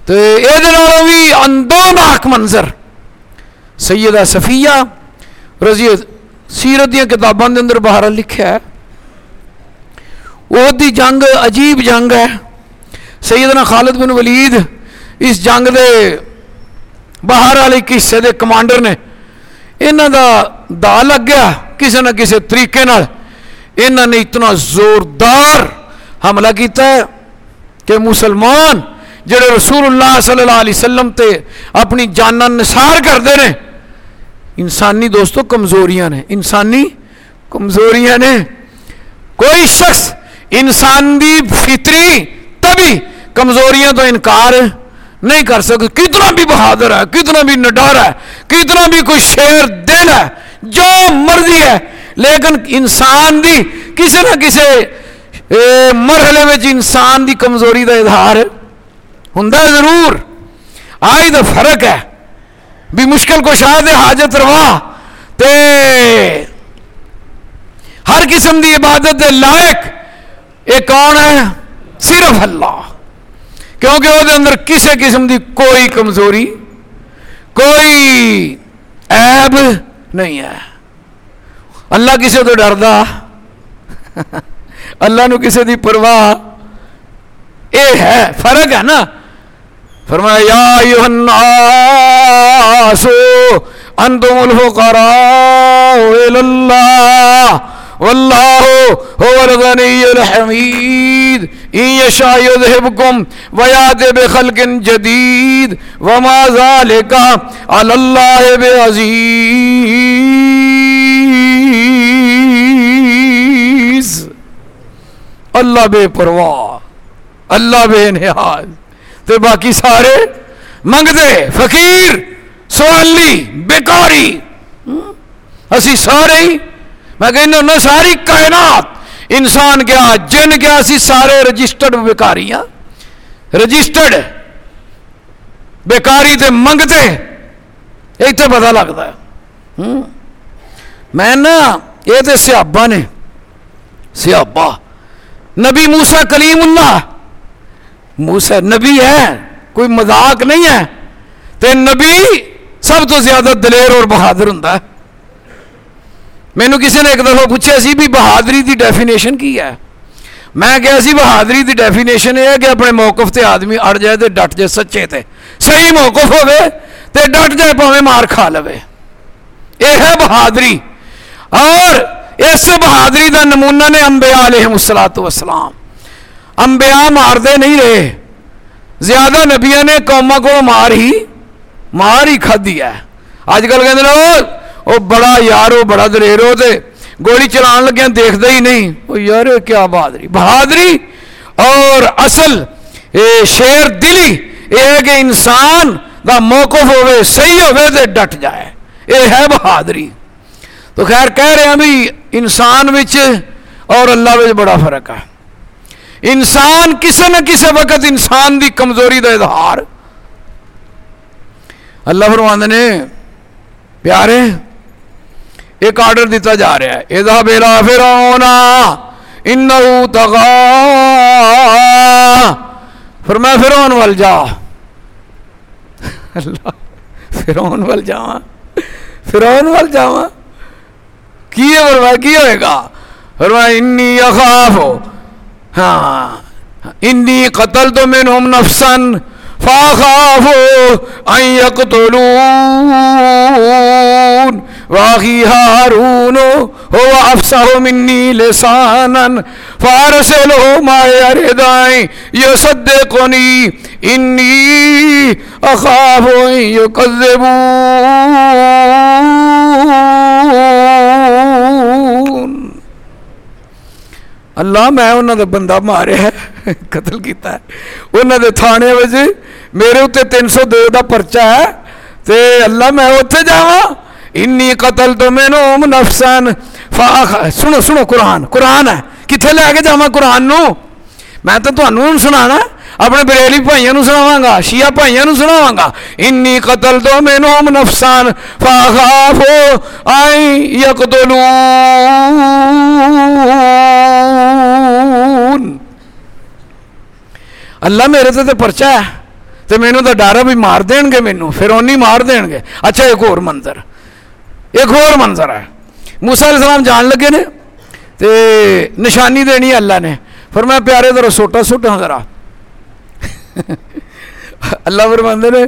تو اے دنوں بھی اندوناک منظر۔ سیدہ صفیہ رضی سیرت دیا کتاباں دے اندر باہر لکھیا ہے۔ وہ دی جنگ عجیب جنگ ہے۔ سیدنا خالد بن ولید اس جنگ دے باہر والے حصے دے کمانڈر نے انہوں دا دا لگ گیا کسی نہ کسی طریقے انہوں نے اتنا زوردار حملہ کیتا ہے کہ مسلمان جڑے رسول اللہ صلی اللہ علیہ وسلم تے اپنی جانا نثار کرتے ہیں انسانی دوستو کمزوریاں نے، انسانی کمزوریاں نے۔ کوئی شخص انسان دی فطری تبھی کمزوریاں تو انکار نہیں کر سکتے کتنا بھی بہادر ہے، کتنا بھی نڈار ہے، کتنا بھی کوئی شیر دل ہے، جو مرضی ہے، لیکن انسان دی کسی نہ کسی مرحلے میں انسان دی کمزوری دا اظہار ہوں ضرور۔ آئی تو فرق ہے۔ بھی مشکل کو شاید حاجت روا۔ تے ہر قسم دی عبادت دے لائق یہ کون ہے؟ صرف اللہ۔ کیونکہ وہ اندر کسی قسم دی کوئی کمزوری، کوئی عیب نہیں ہے۔ اللہ کسی تو ڈردا۔ اللہ نو کسی دی پرواہ اے ہے، فرق ہے نا؟ فرمایا، یا ایوہ الناس، انتم الفقراء الاللہ واللہ هو الغنی الحمید، ان یشاء یذہبکم ویات بخلق جدید، وما ذالک علی اللہ بعزیز۔ اللہ بے پرواہ، اللہ بے نیاز تے باقی سارے منگتے فقیر، سوالی، بیکاری۔ اسی سارے ہی؟ میں کہنا نہ ساری کائنات، انسان کیا، جن کیا، اسی سارے رجسٹرڈ بیکاری ہاں۔ رجسٹرڈ، بیکاری تے منگتے اتنے پتا لگتا ہے۔ میں نا، یہ تو سیابا نے سیابا نبی موسا کلیم اللہ۔ موسا نبی ہے، کوئی مذاق نہیں ہے۔ تے نبی سب تو زیادہ دلیر اور بہادر ہوں مینو کسی نے ایک دفعہ پوچھا سی بھی بہادری دی ڈیفینیشن کی ہے۔ میں کہا سی بہادری دی ڈیفینیشن یہ ہے کہ اپنے موقف تے آدمی اڑ جائے تے ڈٹ جائے سچے تے۔ صحیح موقف ہوئے تے ڈٹ جائے پاوے مار کھا لو یہ ہے بہادری۔ اور اس بہادری دا نمونہ نے انبیاء علیہ السلاۃ وسلام انبیاء مار دے نہیں رہے۔ زیادہ نبیا نے قوما کو مار ہی مار ہی کھدی ہے۔ اج کل کہ وہ بڑا یار وہ بڑا دلیر ہو تے گولی چلان لگیا دیکھتا ہی نہیں۔ وہ یار کیا بہادری۔ بہادری اور اصل اے شیر دلی یہ ہے کہ انسان دا موقف ہوئے صحیح ہوئے تے ڈٹ جائے۔ یہ ہے بہادری۔ تو خیر کہہ رہے ہیں بھی انسان وچ اور اللہ وچ بڑا فرق ہے۔ انسان کسی نہ کسی وقت انسان دی کمزوری دا اظہار۔ اللہ فرماند نے، پیارے، ایک آرڈر دیتا جا رہا ہے۔ اذا بلا فرونا انہو تغا۔ فرمایا فرعون وال جا۔ اللہ، فرعون وال جاواں۔ فرعون وال جاواں۔ کی ہے فرمایا کی ہوئے گا؟ فرمایا انی اخاف ہاں انی قتل قتلت منہم نفسا فاخافوا ان يقتلون واخي هارون هو افصح مني لسانا فارسله ما يردائي يصدقني اني اخاف ان يكذبون اللہ میں انہوں نے بندہ مارے ہے، قتل کیتا ہے۔ انہوں نے تھانے وجہ میرے اتنے تین سو دو کا پرچا ہے، تے اللہ میں اتنے جا انی قتل تو مینو نفسن فاخ سنو سنو قرآن قرآن ہے۔ کتنے لے کے جا قرآن نو؟ میں تو تمہوں سنا اپنے بریلی بھائیوں سناواں گا، شیعہ بھائیوں سناواں گا۔ انی قتل تو مینو نفسان فاخاف آئی یقتلون۔ اللہ میرے تے پرچا ہے تو مینو تو ڈر ہے بھی مار دین گے مینو پھر اونی مار دین گے اچھا ایک اور منظر۔ ایک اور منظر ہے۔ موسا علیہ السلام جان لگے نے تے نشانی دینی اللہ نے۔ پھر میں پیارے ذرا سوٹا سٹا ذرا۔ اللہ فرماندے نے،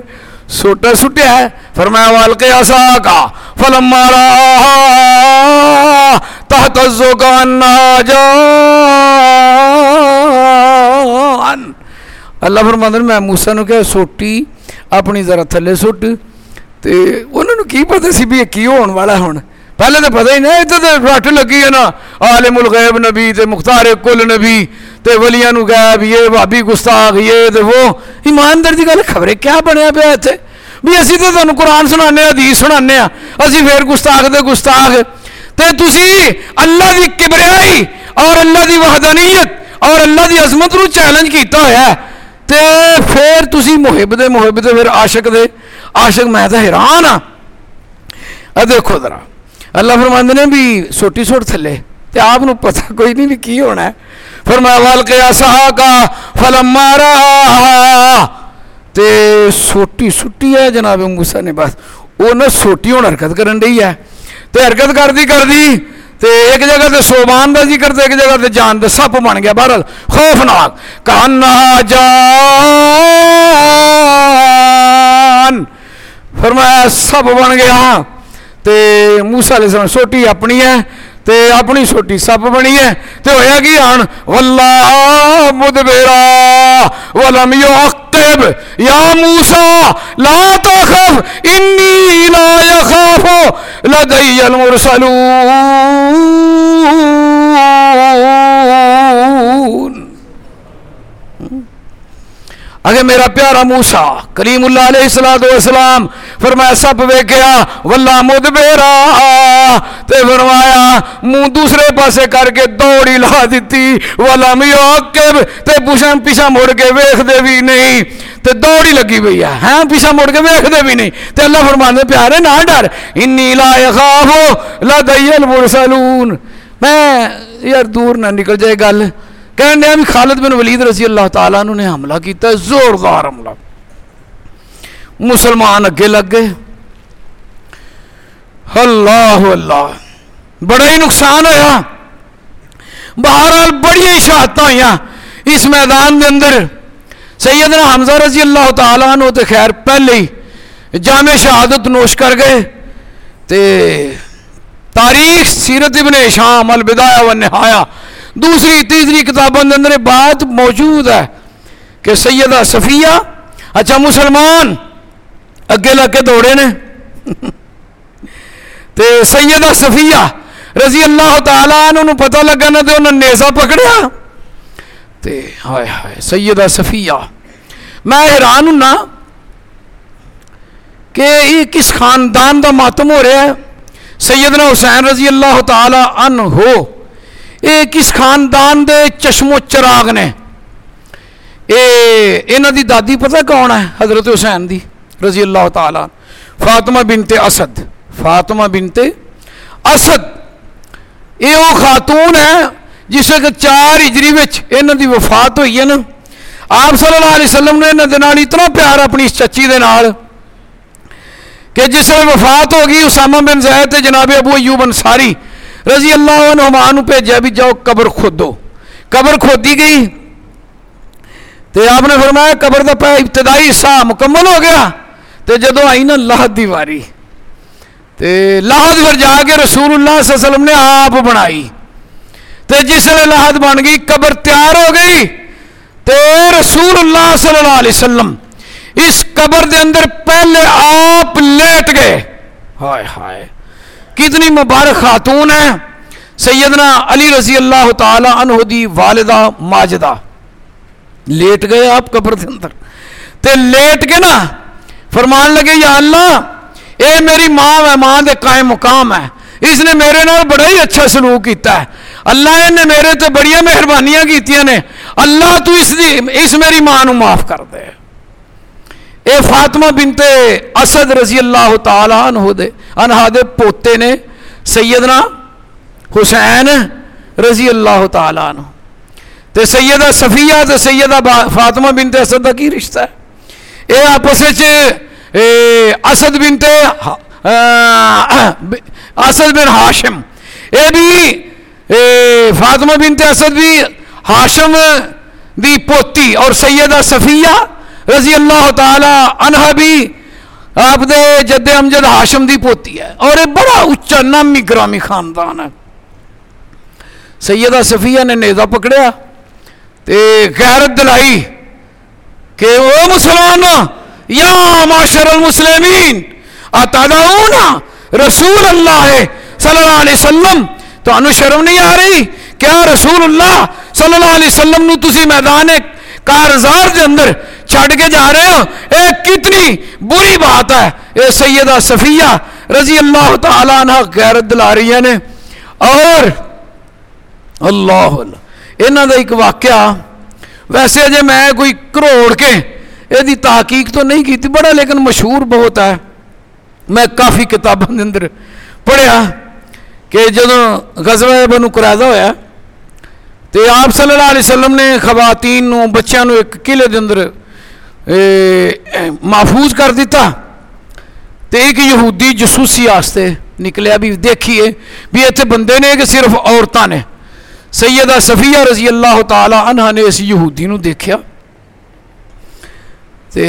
سوٹا سٹیا ہے، فرمایا والقی عصا کا فلم مارا تحت الزکان ناجان اللہ فرماندے نے، میں موسیٰ نو کہا، سوٹی، اپنی ذرا تھلے سٹ۔ تے انہوں نے کی پتہ سی بھی یہ کی ہون والا ہون پہلے تو پتہ ہی نہیں اتنے تو رٹ لگی ہے نا، عالم الغیب نبی تے مختار کل نبی تے ولیاں نو غیب، یہ بھابی گستاخ، یہ تے وہ۔ ایماندار دی گل خبریں کیا بنیا پیا اتنے بھی اسی تو تمہیں قرآن سنانے حدیث سنانے ہاں اسی پھر گستاخ دے گستاخ۔ تے تسی اللہ دی کبریائی اور اللہ دی وحدانیت اور اللہ دی عظمت نو چیلنج کیتا ہوا ہے۔ تے پھر تسی محب دے محب دے، پھر عاشق دے۔ عاشق میں تو حیران ہاں۔ دیکھو ذرا۔ اللہ فرماند نے بھی سوٹی سوٹ تھلے تے آپ نو پتہ کوئی نہیں بھی کی ہونا ہے فرمایا والقیا سہا کا مارا تے سوٹی سٹی ہے جناب موسیٰ نے بس وہ نہ سوٹی ہونا حرکت کرن رہی ہے تے حرکت کر دی کر دی تے ایک جگہ تے سوبان دا ذکر تے ایک جگہ تے جان دے سپ بن گیا بہرحال خوفناک کانا جان فرمایا سپ بن گیا بن گیا تے موسیٰ علیہ السلام سوٹی اپنی ہے تے اپنی چھوٹی سپ بنی ہے تے ہویا کی آن واللہ مدبرا ولم یعقب یا موسیٰ لا تخف انی لا یخاف لدی المرسلون اگر میرا پیارا موسا کریم اللہ علیہ السلام والسلام فرمایا، سب ویکیا واللہ مدبیرا تے فرمایا، منہ دوسرے پاسے کر کے دوڑی لا دیتی والا میوکب تے پوچھا پیچھا مڑ کے ویکھ دے بھی نہیں، تے دوڑی لگی ہوئی ہے ہاں پیچھا مڑ کے ویکھ دے بھی نہیں، تے اللہ فرمانے پیارے، نہ ڈر، انی لا یخافو لدی المرسلون۔ میں یار دور نہ نکل جائے گل۔ کہنے بھی خالد بن ولید رضی اللہ تعالیٰ نے حملہ کیتا ہے، زوردار حملہ۔ مسلمان اگے لگ گئے۔ اللہ اللہ، بڑا ہی نقصان ہویا۔ بہرحال بڑی شہادت ہوئی اس میدان دے اندر۔ سیدنا حمزہ رضی اللہ تعالیٰ عنہ تے خیر پہلے ہی جامع شہادت نوش کر گئے۔ تے تاریخ سیرت ابن شام البدایہ و نہایا دوسری تیسری کتابوں کے اندر بات موجود ہے کہ سیدہ صفیہ اچھا مسلمان اگے لگ کے دوڑے نے۔ تے سیدہ صفیہ رضی اللہ تعالیٰ عنہ پتہ لگا نہ تے انہوں نے نیزہ پکڑیا۔ تے ہائے ہائے سیدہ صفیہ، میں حیران ہوں نا کہ یہ کس خاندان دا ماتم ہو رہا ہے؟ سیدنا حسین رضی اللہ تعالی عنہ۔ ہو یہ کس خاندان دے چشم و چراغ نے۔ اے، انہاں دی دادی پتہ کون ہے؟ حضرت حسین دی، رضی اللہ تعالی فاطمہ بنت اسد۔ فاطمہ بنت اسد۔ یہ وہ خاتون ہے جس کہ چار ہجری انہوں دی وفات ہوئی ہے نا۔ آپ صلی اللہ علیہ وسلم نے انہوں نے اتنا پیار اپنی اس چچی دے نال کہ جس میں وفات ہو گئی، اسامہ بن زید جناب ابو ایوب انصاری رضی اللہ عنہ بھیجا بھی جاؤ، قبر کھودو قبر کھودی گئی۔ تو آپ نے فرمایا، قبر کا پہ ابتدائی حصہ مکمل ہو گیا۔ تو جدو آئی نا لاہد دی واری۔ تو لاہد پر جا کے رسول اللہ صلی اللہ علیہ وسلم نے آپ بنائی۔ تو جس نے لاہد بن گئی، قبر تیار ہو گئی۔ تو رسول اللہ صلی اللہ علیہ وسلم اس قبر دے اندر پہلے آپ لیٹ گئے۔ ہائے ہائے۔ کتنی مبارک خاتون ہے سیدنا علی رضی اللہ تعالی عنہ دی والدہ ماجدہ۔ لیٹ گئے آپ قبر دے اندر۔ تے لیٹ کے نا فرمان لگے، یا اللہ، اے میری ماں ہے ماں دے قائم مقام ہے۔ اس نے میرے نال بڑا ہی اچھا سلوک کیتا ہے۔ اللہ نے میرے تے بڑی مہربانیاں کیتیاں نے۔ اللہ تو اس دی، اس میری ماں نو معاف کر دے۔ اے فاطمہ بنت اسد رضی اللہ تعالی عنہ دے انہا دے پوتے نے سیدنا حسین رضی اللہ تعالی عنہ۔ تے سیدہ صفیہ تے سیدہ فاطمہ بنت اسد دا کی رشتہ ہے؟ اے آپس اسد بنت اسد بن ہاشم۔ اے بھی فاطمہ بنت اسد بھی ہاشم دی پوتی اور سیدہ صفیہ رضی اللہ تعالی عنہ بھی آپ دے جد امجد ہاشم دی پوتی ہے اور یہ بڑا اچھا نامی گرامی خاندان ہے۔ سیدہ صفیہ نے نیزہ پکڑیا تے غیرت دلائی کہ او مسلمان، یا معاشر المسلمین، اتدعون رسول اللہ صلی اللہ علیہ وسلم؟ تو انو شرم نہیں آ رہی کیا رسول اللہ صلی اللہ علیہ وسلم نو تسی میدان کارزار دے اندر چھڑ کے جا رہے ہو اے، کتنی بری بات ہے۔ اے سیدہ صفیہ رضی اللہ تعالیٰ عنہ غیرت دلا رہی نے۔ اور اللہ اللہ انہوں دا ایک واقعہ، ویسے جے میں کوئی کروڑ کے یہ تحقیق تو نہیں کی بڑا لیکن مشہور بہت ہے۔ میں کافی کتابوں دے اندر پڑھیا کہ جدو غزوہ بنو قرائضہ ہویا تو آپ صلی اللہ علیہ وسلم نے خواتین نو بچیاں نو ایک قلعے دے اندر محفوظ کر دیتا۔ تو ایک یہودی جسوسی آستے نکلیا بھی دیکھیے، بھی اتنے بندے نے کہ صرف عورتوں نے۔ سیدہ صفیہ رضی اللہ تعالی عنہ نے اس یہودی نو دیکھیا۔ تے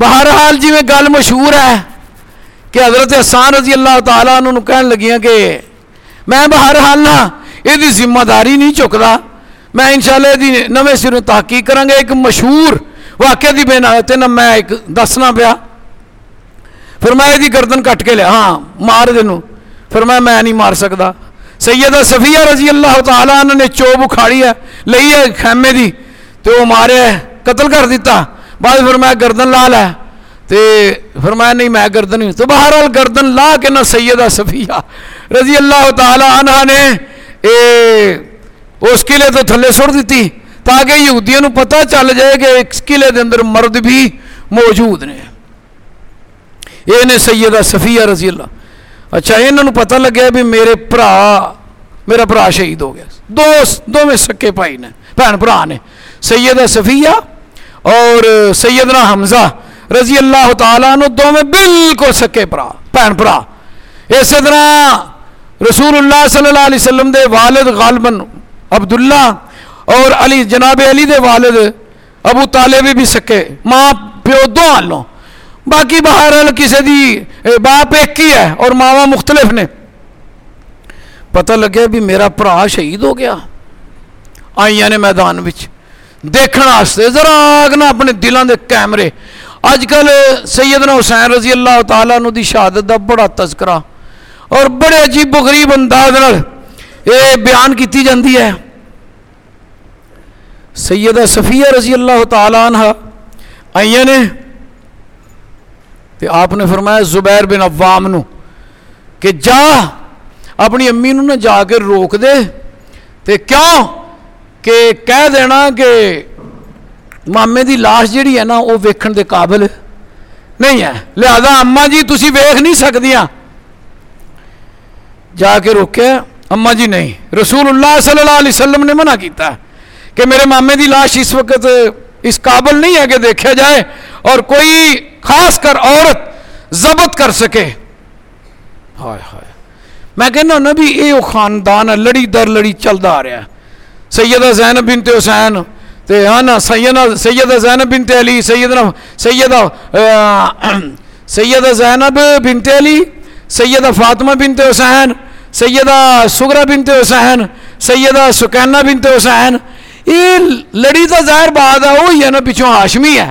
بہرحال جی میں گل مشہور ہے کہ حضرت حسان رضی اللہ تعالیٰ عنہ کہن لگیاں کہ میں بہرحال نہ یہ ذمہ داری نہیں چکتا میں انشاءاللہ یہ نویں سروں تحقیق کروں گا ایک مشہور واقعہ دی بنا تین میں ایک دسنا پیا پھر میں یہ گردن کٹ کے لیا ہاں مار دینوں پھر میں نہیں مار سکتا سیدہ صفیہ رضی اللہ تعالیٰ عنہ نے چوب اکھاڑی ہے لئی ہے خیمے دی تو وہ مارے قتل کر دیتا بعد فرمایا گردن لا لے تے فرمایا نہیں میں گردن نہیں تو بہرحال گردن لا کے نہ سیدہ صفیہ رضی اللہ تعالی عنہ نے اے اس قلعے تو تھلے سڑ دیتی تاکہ یہودیوں نو پتہ چل جائے کہ اس قلعے دے اندر مرد بھی موجود نے یہ نے سیدہ صفیہ رضی اللہ اچھا انہوں پتہ لگیا بھی میرے برا میرا برا شہید ہو گیا دو دو میں سکے پائی نے بہن برا نے سیدہ صفیہ اور سیدنا حمزہ رضی اللہ تعالیٰ عنہ دو بالکل سکے برا بہن برا اسی طرح رسول اللہ صلی اللہ علیہ وسلم دے والد غالباً عبداللہ اور علی جناب علی دے والد ابو طالب بھی سکے، ماں پیو دو آلوں۔ باقی بہرحال کسی دی باپ ایک ہی ہے اور ماوا مختلف نے۔ پتہ لگیا بھی میرا برا شہید ہو گیا۔ آئیاں نے میدان وچ۔ دیکھنا واسطے ذرا آگنا اپنے دلوں دے کیمرے۔ اج کل سیدنا حسین رضی اللہ تعالیٰ عنہ دی شہادت دا بڑا تذکرہ۔ اور بڑے عجیب و غریب انداز نال یہ بیان کیتی جاندی ہے۔ سیدہ صفیہ رضی اللہ تعالیٰ عنہ آئیاں نے، تے آپ نے فرمایا زبیر بن عوام نو، کہ جا، اپنی امی نو نہ جا کے روک دے، تے کیوں؟ کہ کہہ دینا کہ مامے دی لاش جڑی ہے نا، وہ ویکھن دے قابل نہیں ہے۔ لہذا اما جی تسی ویکھ نہیں سکدیاں۔ جا کے روکے اما جی نہیں۔ رسول اللہ صلی اللہ علیہ وسلم نے منع کیتا ہے۔ کہ میرے مامے دی لاش اس وقت اس قابل نہیں ہے کہ دیکھا جائے اور کوئی خاص کر عورت ضبط کر سکے۔ ہائے ہائے۔ میں کہنا نا بھی یہ خاندان ہے لڑی در لڑی چلتا آ رہا ہے۔ سیدہ زینب بنت حسین تے ہاں نا، سیدہ سیدہ زینب بنت علی سیدنا سیدہ سیدہ زینب بنت علی، سیدہ فاطمہ بنت حسین، سیدہ سگرا بنت حسین، سیدہ سکینہ بنت حسین یہ لڑی تو ظاہر بات ہے وہی ہے نا پچھوں ہاشمی ہے۔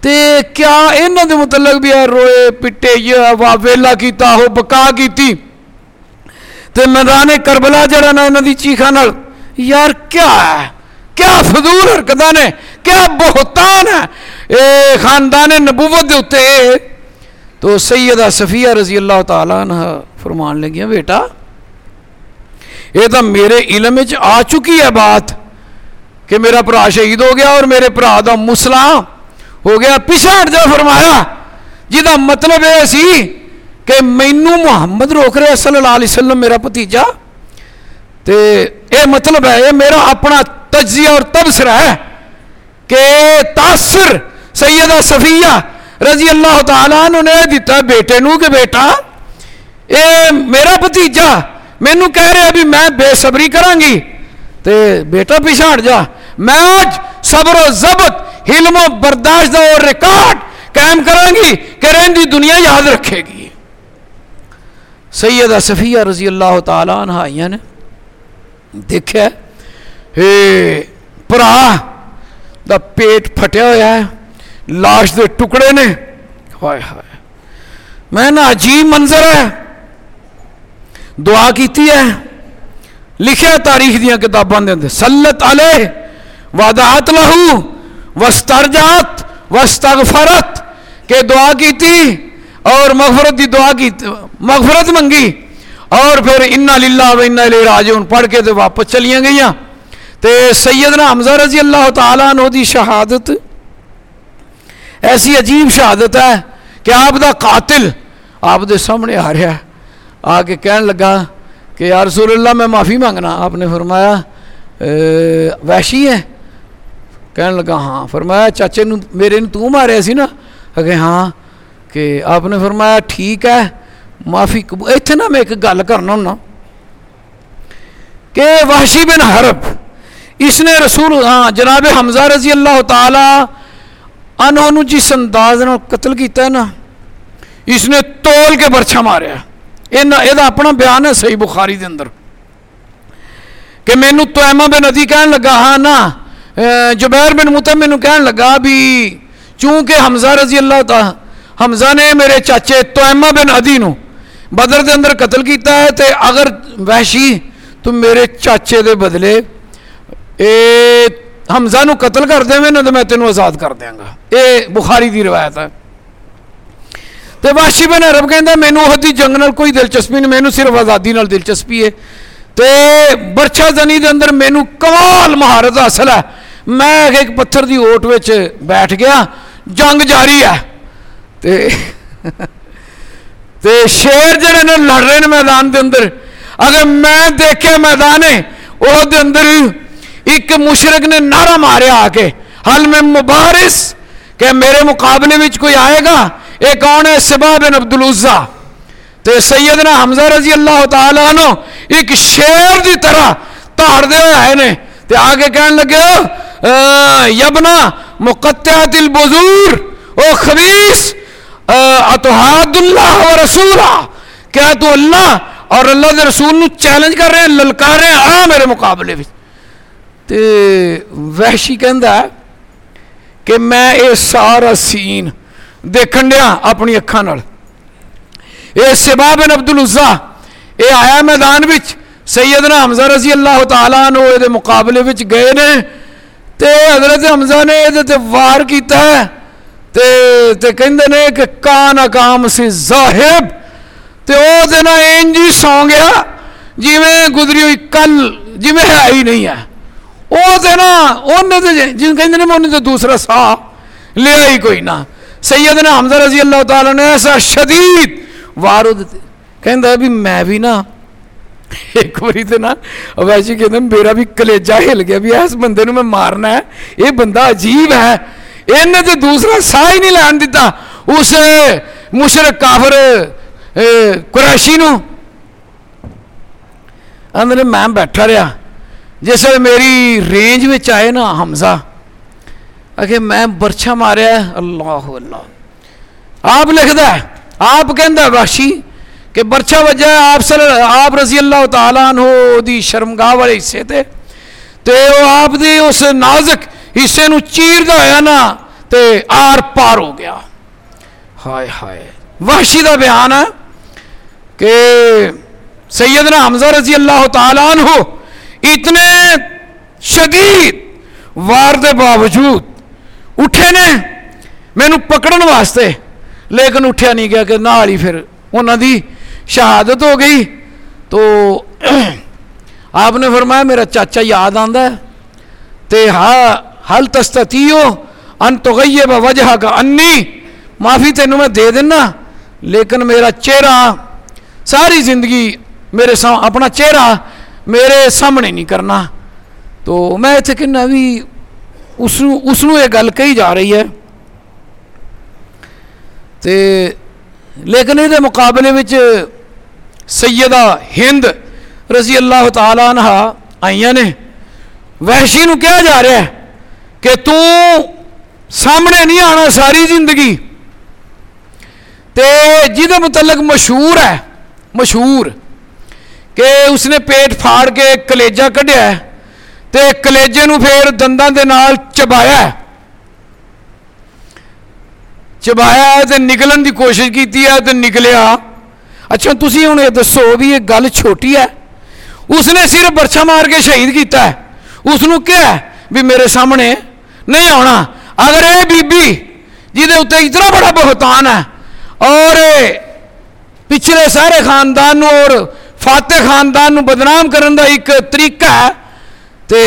تے کیا انہوں دے متعلق بھی ہے؟ روئے، پٹے، یہ ویلا کیتا، ہو، بکا کیتی۔ تے میدان کربلا جڑا نا انہوں دی چیخا نال، یار کیا ہے؟ کیا فضول حرکتاں نے؟ کیا بہتان ہے؟ اے خاندان نبوت دے اوتے۔ تو سیدہ صفیہ رضی اللہ تعالیٰ عنہ فرمان لگیاں، بیٹا، یہ تو میرے علم آ چکی ہے بات۔ کہ میرا برا شہید ہو گیا اور میرے برا دا مسلا ہو گیا۔ پیچھے ہٹ جا فرمایا۔ جہاں مطلب یہ سی کہ مینو محمد روک رہے صلی اللہ علیہ وسلم میرا بتیجا تے اے مطلب ہے یہ میرا اپنا تجزیہ اور تبصرہ ہے کہ تاثر سیدہ صفیہ رضی اللہ تعالیٰ عنہ نے دیتا بیٹے نو کہ بیٹا، اے میرا بتیجا مینو کہہ رہے ابھی میں بے صبری کروں گی۔ تے بیٹا پیچھے ہٹ جا۔ میں آج صبر و ضبط، حلم و برداشت اور ریکارڈ قائم کروں گی کہ رہندی دنیا یاد رکھے گی۔ سیدہ صفیہ رضی اللہ تعالیٰ عنہ یعنی آئیاں نے دیکھا ہے پرا، دا پیٹ پھٹیا ہوا ہے لاش دے ٹکڑے نے۔ ہائے ہائے۔ میں نا عجیب منظر ہے۔ دعا کیتی ہے۔ لکھے تاریخ دیا کتاباں دے اندر سلت علیہ۔ وادعت لہو وسترجات وستغفرت کہ دعا کی تھی اور مغفرت دی دعا کی، مغفرت منگی۔ اور پھر انا للہ و انا الیہ راجعون۔ پڑھ کے تو واپس چلیاں گئیاں۔ تے سیدنا حمزہ رضی اللہ تعالیٰ عنہ دی شہادت ایسی عجیب شہادت ہے کہ آپ دا قاتل آپ دے سامنے آ رہا ہے۔ آ کے کہن لگا کہ یا رسول اللہ میں معافی مانگنا، آپ نے فرمایا ویشی ہے کہنے لگا ہاں. فرمایا، چاچے نو میرے نو تو مارے سی نا؟ کہ ہاں. کہ آپ نے فرمایا، ٹھیک ہے، معافی اتنے نا میں ایک گل کرنا ہونا کہ وحشی بن حرب، اس نے رسول ہاں جناب حمزہ رضی اللہ تعالی انہوں جس انداز نے قتل کیتا ہے نا، اس نے تول کے برچھا ماریا۔ یہ اپنا بیان ہے صحیح بخاری دے اندر کہ مینو تو ایما بن ندی کہن لگا ہاں نا جبیر بن متم مینو کہن لگا بھی، چونکہ حمزہ رضی اللہ تعالی، حمزہ نے میرے چاچے تو بن ادی نو بدر دے اندر قتل کیتا ہے، تے اگر وحشی تو میرے چاچے دے بدلے، اے، حمزہ نو قتل کر دیں نا تو میں تینوں آزاد کر دیاں گا۔ یہ بخاری دی روایت ہے۔ تو واشی بن عرب کہندا مینوں وہ دی جنگ نال کوئی دلچسپی نہیں، مینوں صرف آزادی نال دلچسپی ہے۔ تے برچا زنی دے اندر مینوں کمال مہارت حاصل ہے۔ میں ایک پتھر دی اوٹ وچ بیٹھ گیا جنگ جاری ہے تے تے شیر جڑے نے لڑ رہے ہیں میدان دے اندر اگر میں دیکھے میدان وہ دے اندر ایک مشرق نے نعرہ ماریا آ کے حل میں مبارس کہ میرے مقابلے وچ کوئی آئے گا یہ کون ہے سبا بن عبد العزا تے سیدنا حمزہ رضی اللہ تعالیٰ عنہ ایک شیر دی طرح تاردے ہوئے آئے نے تے آگے کہنے لگے یبنا مقتعت البزور او خبیص اتحاد اللہ و رسولہ، کیا تو اللہ اور اللہ دے رسول نو چیلنج کر رہے ہیں، للکار رہے ہیں، آ میرے مقابلے بھی تے وحشی کہندہ ہے کہ میں اے سارا سین دیکھن دیا اپنی اکھاں نال۔ اے سبا بن عبد العزا اے آیا میدان وچ سیدنا حمزہ رضی اللہ تعالیٰ عنہ اے دے مقابلے وچ گئے نے۔ تے حضرت حمزہ نے اے دے وار کیتا ہے۔ تے تے کہندے نے کہ کان اقام سے زاہب۔ تے او تے نا انجی سو گیا۔ جی میں گزری ہوئی کل جی ہے ہی نہیں ہے۔ او تے نا انہیں تے جن جی کہندے نے میں انہیں تے دوسرا سا لیا ہی کوئی نہ۔ سیدنا حمزہ رضی اللہ تعالیٰ نے ایسا شدید وارو دیتے کہندہ بھی میں بھی نا ایک باری تے نا ویسے کہندے میرا بھی کلیجہ ہل گیا بھی ایس بندے نو میں مارنا ہے یہ بندہ عجیب ہے انہیں تے دوسرا سا ہی نہیں لین دیتا اس مشرق کافر قریشی نو اندر میں بیٹھا رہا جس میری رینج میں آئے نا حمزہ کہ میں برچھا ماریا ہے اللہ اللہ آپ لکھتا ہے آپ کہندا وحشی کہ برچھا وجہ آپ صلی آپ رضی اللہ تعالیٰ عنہ دی شرمگاہ والے حصے تے۔ تے وہ آپ دی اس نازک حصے نو چیر دا ہویا نا تے آر پار ہو گیا۔ ہائے ہائے۔ وحشی دا بیان ہے کہ سیدنا حمزہ رضی اللہ تعالیٰ عنہ اتنے شدید وار دے باوجود اٹھے نے۔ مینو پکڑن واسطے لیکن اٹھیا نہیں گیا کہ نال ہی پھر انہوں دی شہادت ہو گئی۔ تو آپ نے فرمایا، میرا چاچا یاد آندا ہے۔ تے ہا حل تستطیعو ان تغیب وجہ کا انی۔ معافی تینوں میں دے دینا، لیکن میرا چہرہ، ساری زندگی میرے سام اپنا چہرہ میرے سامنے نہیں کرنا۔ تو میں اتنے کہنا بھی اس اس یہ گل کہی جا رہی ہے۔ تے لیکن یہ مقابلے وچ سیدہ ہند رضی اللہ تعالیٰ عنہ آئیاں نے، وحشی نو کیا جا رہا ہے کہ تو سامنے نہیں آنا ساری زندگی۔ تے جی جہد متعلق مشہور ہے، مشہور کہ اس نے پیٹ پھاڑ کے کلیجہ کڈیا ہے، تے کلیجے نو پھر دنداں دے نال چبایا ہے نکلن دی کوشش کیتی ہے تے نکلیا۔ اچھا تسی ہن یہ دسو بھی یہ گل چھوٹی ہے۔ اس نے صرف برچھا مار کے شہید کیتا ہے۔ اس نو کیا ہے؟ بھی میرے سامنے نہیں آنا اگر اے بی بی جہدے اتنے اتنا بڑا بہتان ہے۔ اور پچھلے سارے خاندان اور فاتح خاندان بدنام کرن دا ایک طریقہ ہے۔ تے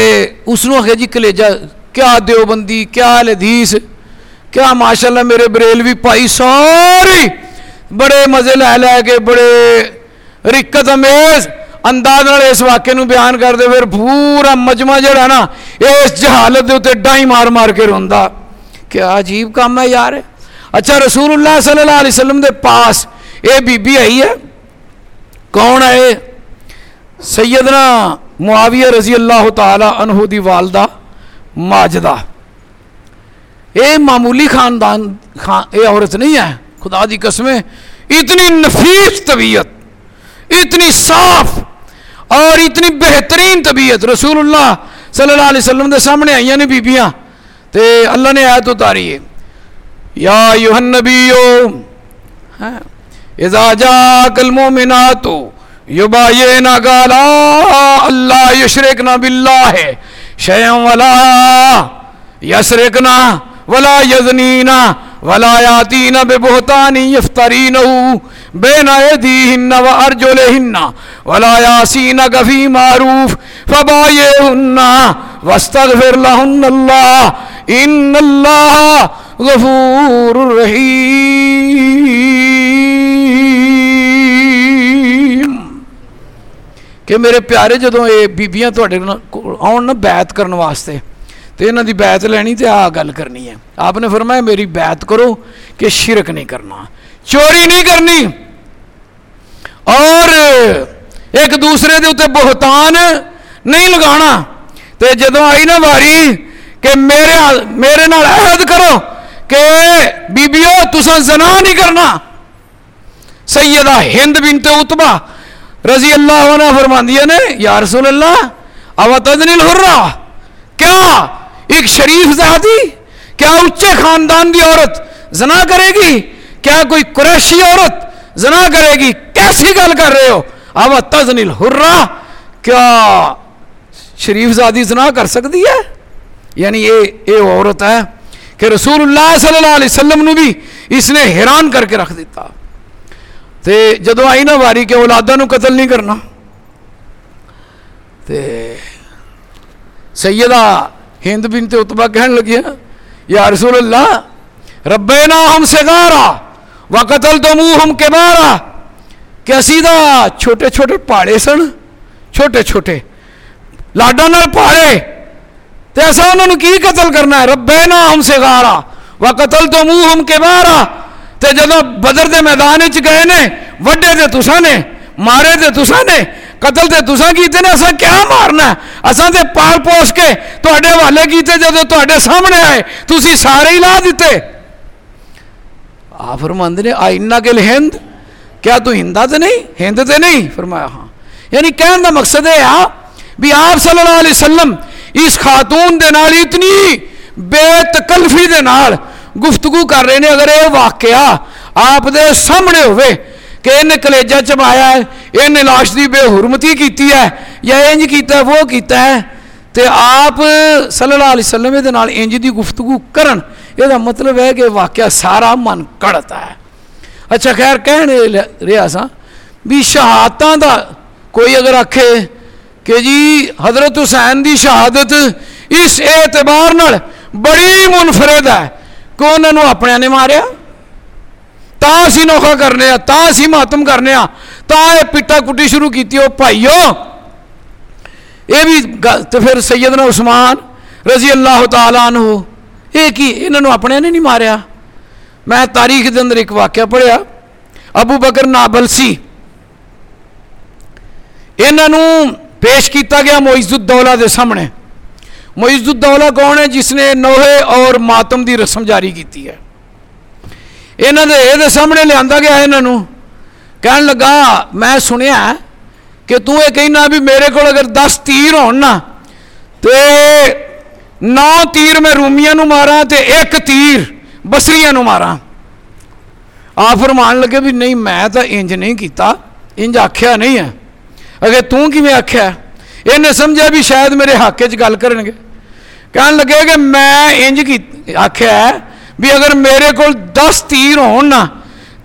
اس نو آخیا جی کلیجا کیا دیوبندی کیا حدیث کیا ماشاءاللہ میرے بریلوی پائی ساری بڑے مزے لے لے کے بڑے رکت امیز انداز اس واقعے نو بیان کر دے پھر پورا مجمع جڑا نا اس جہالت دے اتنے ڈائی مار مار کے روندا۔ کیا عجیب کام ہے یار۔ اچھا رسول اللہ صلی اللہ علیہ وسلم دے پاس اے بی بی آئی ہے۔ کون ہے؟ سیدنا معاویہ رضی اللہ تعالی عنہ دی والدہ ماجدہ۔ اے معمولی خاندان، خان، اے عورت نہیں ہے، خدا دی قسمیں، اتنی نفیس طبیعت، اتنی صاف اور اتنی بہترین طبیعت، رسول اللہ صلی اللہ علیہ وسلم دے سامنے آئی نے بیبیاں، تے اللہ نے آیت اتاری ہے۔ یا ایوہ النبیو ہاں، اذا جاک المومناتو یباینا قالا اللہ یشرکنا باللہ شیم ولا یسرکنا ولا یزنینا ولا یاتین ببہتان یفترینہ بین ایدیہن و ارجلہن ولا یاسین فی معروف فبایہن واستغفر لہن اللہ ان اللہ غفور رحیم کہ میرے پیارے جدوں یہ بیبیاں تواڈے آن نا بیعت کرنے واسطے تو یہاں دی بیعت لینی تے آ گل کرنی ہے۔ آپ نے فرمایا میری بیعت کرو کہ شرک نہیں کرنا۔ چوری نہیں کرنی۔ اور ایک دوسرے دے اتنے بہتان نہیں لگانا۔ تو جدو آئی نا باری کہ میرے میرے نال عہد کرو کہ بیبیو، تساں زنا نہیں کرنا۔ سیدہ ہند بنت اتبا رضی اللہ عنہ فرماندیاں نے، یا رسول اللہ، اوتدنی الحرہ۔ کیا؟ ایک شریف ذاتی کیا اچھے خاندان دی عورت زنا کرے گی؟ کیا کوئی قریشی عورت زنا کرے گی؟ کیسی گل کر رہے ہو؟ اوتدن الحرہ، کیا شریف ذاتی زنا کر سکتی ہے؟ یعنی یہ یہ عورت ہے کہ رسول اللہ صلی اللہ علیہ وسلم نے بھی اس نے حیران کر کے رکھ دیتا۔ ਤੇ ہند بنت اتبا کہنے لگیا یا رسول اللہ، ربینا ہم سے گارا و قتل تو منہ ہم کے مارا کیا سیدھا چھوٹے چھوٹے پہاڑے سن؟ چھوٹے چھوٹے۔ لاڈا نال پہاڑے۔ تو ایسا انہوں نے کی قتل کرنا ہے؟ ربینا ہم سے گارا و قتل تو منہ ہم کے مارا تو جدو بدر دے میدان چ گئے نے، وڈے دے تسا نے، مارے دے تسا نے قتل تے تساں کیتے نے اساں کیا مارنا اساں تے پال پوش کے تواڈے حوالے کیتے جدوں تواڈے سامنے آئے تسی سارے ہی لا دتے آ فرماندے نے آئنا کے ہند کیا تو ہندا تے نہیں ہند تے نہیں فرمایا ہاں یعنی کہن دا مقصد ہے ہاں بھی آپ صلی اللہ علیہ وسلم اس خاتون دے نال اتنی بے تکلفی دے نال گفتگو کر رہے نے اگر یہ واقعہ آپ دے سامنے ہوئے کہ انہیں کلیجہ چبایا ہے، انہیں لاش کی بے حرمتی کیتی ہے، یا انج کیتا ہے، وہ کیتا ہے۔ تے آپ صلی اللہ علیہ وسلم دے نال انج دی گفتگو کرن، یہ مطلب ہے کہ واقعہ سارا من کڑتا ہے۔ اچھا خیر، کہنے رہا ہاں، سا بھی شہادت دا کوئی اگر آکھے کہ جی حضرت حسین دی شہادت اس اعتبار نال بڑی منفرد ہے کہ انہوں نے اپنے نے ماریا؟ ਤਾਂ ਅਸੀਂ کرنے ਕਰਨੇ ਆ، ਤਾਂ ਅਸੀਂ ਮਾਤਮ ਕਰਨੇ ਆ، ਤਾਂ ਇਹ ਪਿੱਟਾ ਕੁੱਟੀ ਸ਼ੁਰੂ ਕੀਤੀ ਉਹ ਭਾਈਓ। ਇਹ ਵੀ ਤੇ رضی اللہ تعالیٰ عنہ یہ کی انہوں نے اپنے نے نہیں ماریا میں تاریخ دے اندر ایک واقعہ پڑھیا ابو بکر نابلسی انہوں نے پیش کیتا گیا معز الدولہ دے سامنے معز الدولہ کون ہے جس نے نوہے اور ماتم دی رسم جاری کیتی ہے یہاں دامنے لیا گیا یہاں کہن لگا میں سنیا کہ تہنا بھی میرے کو اگر دس تیر ہو تو نو تیر میں رومیاں نو مارا تو ایک تیر بسری نو مارا آفر فرمان لگے بھی نہیں میں تو انج نہیں کیتا انج آخیا نہیں ہے اگر تین آخیا یہ سمجھا بھی شاید میرے حاقے چل کر لگے کہ میں انج اج آخ بھی اگر میرے کو دس تیر ہو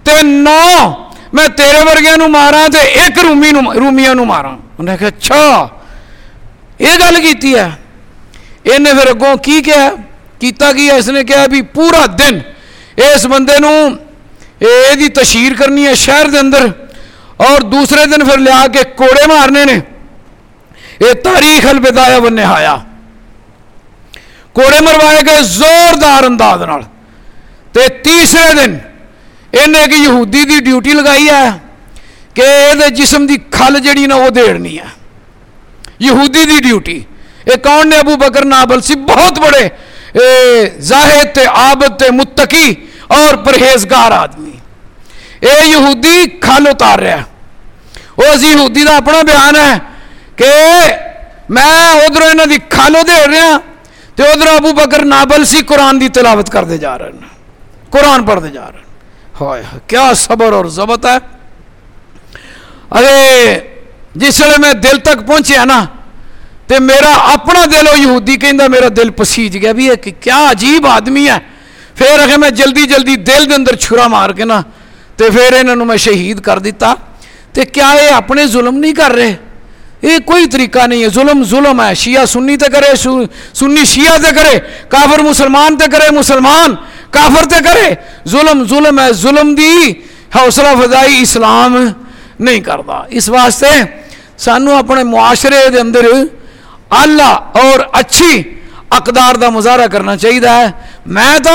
تو نو میں تیرے ورگیاں نو مارا تو ایک رومی نو رومیاں نو مارا انہیں اچھا یہ گل کیتی ہے یہ نے پھر اگوں کی کیا ہے کیتا کیا اس نے کہا بھی پورا دن اس بندے نو اے دی تشہیر کرنی ہے شہر دے اندر اور دوسرے دن پھر لیا کے کوڑے مارنے نے اے تاریخ البدایہ الوایا کوڑے مروائے گئے زوردار انداز نال ਤੇ ਤੀਸਰੇ ਦਿਨ ਇਹਨੇ ਇੱਕ ਯਹੂਦੀ ਦੀ ਡਿਊਟੀ ਲਗਾਈ ਹੈ ਕਿ ਇਹਦੇ ਜਿਸਮ ਦੀ ਖਲ ਜਿਹੜੀ ਨਾ ਉਹ ਦੇੜਨੀ ਹੈ ਯਹੂਦੀ ਦੀ ਡਿਊਟੀ ਇਹ ਕੌਣ ਨੇ ਅਬੂ ਬਕਰ ਨਾਬਲ ਸੀ ਬਹੁਤ ਬੜੇ ਇਹ ਜ਼ਾਹਿਦ ਤੇ ਆਬਦ ਤੇ ਮੁੱਤਕੀ ਔਰ ਪਰਹੇਜ਼ਗਾਰ ਆਦਮੀ ਇਹ ਯਹੂਦੀ ਖਲ ਉਤਾਰ ਰਿਹਾ ਉਹ ਅਸੀਂ ਯਹੂਦੀ ਦਾ ਆਪਣਾ ਬਿਆਨ ਹੈ ਕਿ ਮੈਂ ਉਧਰੋਂ ਇਹਨਾਂ ਦੀ ਖਲ ਉਧੇੜ ਰਿਹਾ ਤੇ ਉਧਰ ਅਬੂ ਬਕਰ ਨਾਬਲ ਸੀ ਕੁਰਾਨ ਦੀ ਤਿਲਾਵਤ ਕਰਦੇ ਜਾ ਰਹੇ قرآن پڑھتے جا رہے ہیں۔ ہائے کیا صبر اور ضبط ہے۔ ارے، جس ویلے میں دل تک پہنچیا نا، تے میرا اپنا دل وہ یہودی کہندا میرا دل پسیج گیا۔ بھی ہے کہ کیا عجیب آدمی ہے۔ پھر اگر میں جلدی جلدی دل دے اندر چھرا مار کے نا تو پھر انہوں میں شہید کر دیتا۔ تے کیا یہ اپنے ظلم نہیں کر رہے؟ یہ کوئی طریقہ نہیں ہے۔ ظلم ظلم ہے۔ شیعہ سنی تے کرے، سنی شیعہ تے کرے، کافر مسلمان تے کرے مسلمان۔ کافر تے کرے۔ ظلم ظلم ہے، ظلم دی حوصلہ فضائی اسلام نہیں کرتا۔ اس واسطے سانو اپنے معاشرے دے اندر اعلیٰ اور اچھی اقدار دا مظاہرہ کرنا چاہیے میں تو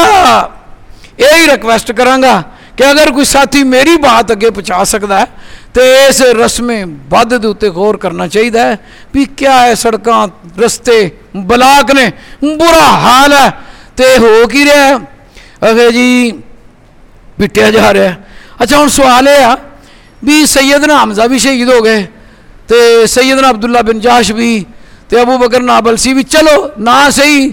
یہی ریکویسٹ کروں گا کہ اگر کوئی ساتھی میری بات اگے پہنچا سکتا ہے تو اس رسم بد اتنے غور کرنا چاہیے بھی کیا ہے سڑکاں، رستے بلاک نے، برا حال ہے۔ تو ہو کی رہا ہے؟ جی ਜੀ، ਪਿੱਟਿਆ ਜਾ ਰਿਹਾ। ਅੱਛਾ، ਹੁਣ ਸਵਾਲ ਇਹ ਆ بھی سیدنا ਹਮਜ਼ਾ بھی شہید ہو گئے ਤੇ سیدنا عبداللہ بن جاش بھی تے ابو بکر نابلسی بھی چلو نہ صحیح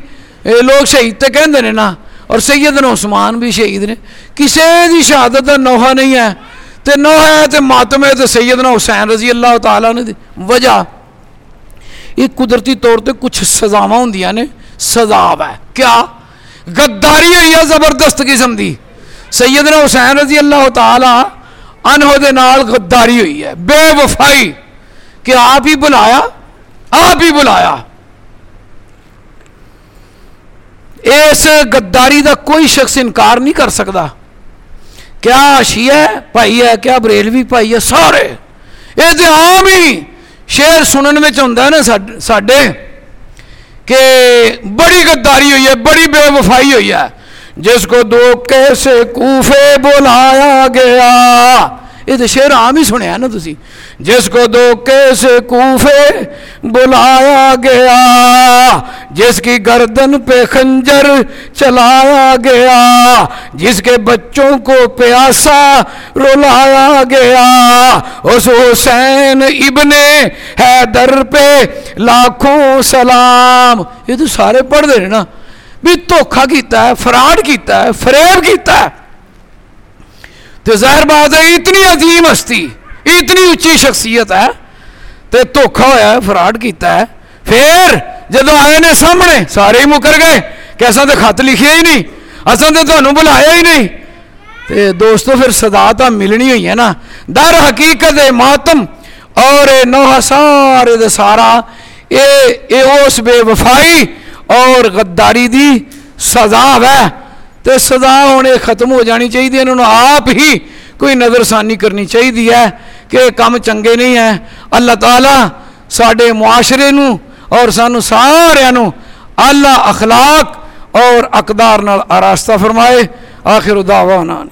لوگ شہید تے کہیں نے نا اور سیدنا عثمان بھی شہید نے کسے دی شہادت دا نوحہ نہیں ہے تے نوحہ ہے تے ماتم ہے تے سیدنا حسین رضی اللہ تعالیٰ نے دی وجہ یہ قدرتی طور تے کچھ سزاواں ہوں نے سزا ہے کیا گداری ہوئی ہے زبردست قسم دی۔ سیدنا حسین رضی اللہ تعالی انہو دے نال گداری ہوئی ہے۔ بے وفائی کہ آپ ہی بلایا، آپ ہی بلایا۔ اس گداری دا کوئی شخص انکار نہیں کر سکتا۔ کیا شیعہ ہے پائی ہے، کیا بریلوی پائی ہے، سارے۔ یہ تو عام ہی شعر سنن میں ہوں نا ساڈے۔ کہ بڑی غداری ہوئی ہے، بڑی بے وفائی ہوئی ہے۔ جس کو دو کیسے کوفے بلایا گیا۔ یہ تو شعر عام ہی سنیا نا تسی۔ جس کو دو سے کوفے بلایا گیا، جس کی گردن پہ خنجر چلایا گیا، جس کے بچوں کو پیاسا رلایا گیا۔ اس حسین ابن حیدر پہ لاکھوں سلام۔ یہ تو سارے پڑھ دے نا۔ بھی دھوکھا کیتا ہے، فراڈ کیتا ہے، فریب کیتا ہے۔ تو ظاہر بات ہے، اتنی عظیم ہستی۔ اتنی اچھی شخصیت ہے تو دھوکھا ہوا ہے، فراڈ کیتا ہے۔ پھر جدو آئے نے سامنے، سارے ہی مکر گئے کہ اصل تو خط لکھے ہی نہیں اصل تو تمہیں بلایا ہی نہیں۔ تو دوستو، پھر صدا تو ملنی ہوئی ہے نا۔ در حقیقت ماتم اور نوہ سارے دے سارا، اے اے اس بے وفائی اور غداری دی سزا ہے۔ تو سزا ہونے ختم ہو جانی چاہیے انہوں نے آپ ہی کوئی نظر ثانی کرنی چاہیے ਕਿ ਇਹ ਕੰਮ ਚੰਗੇ ਨਹੀਂ ਹੈ ਅੱਲਾਹ ਤਾਲਾ ਸਾਡੇ ਮੁਆਸ਼ਰੇ ਨੂੰ ਔਰ ਸਾਨੂੰ ਸਾਰਿਆਂ ਨੂੰ ਅੱਲਾ ਅਖਲਾਕ ਔਰ ਅਕਦਾਰ ਨਾਲ ਆਰਾਸਤਾ ਫਰਮਾਏ ਆਖਿਰ ਦਾਵਾਨਾ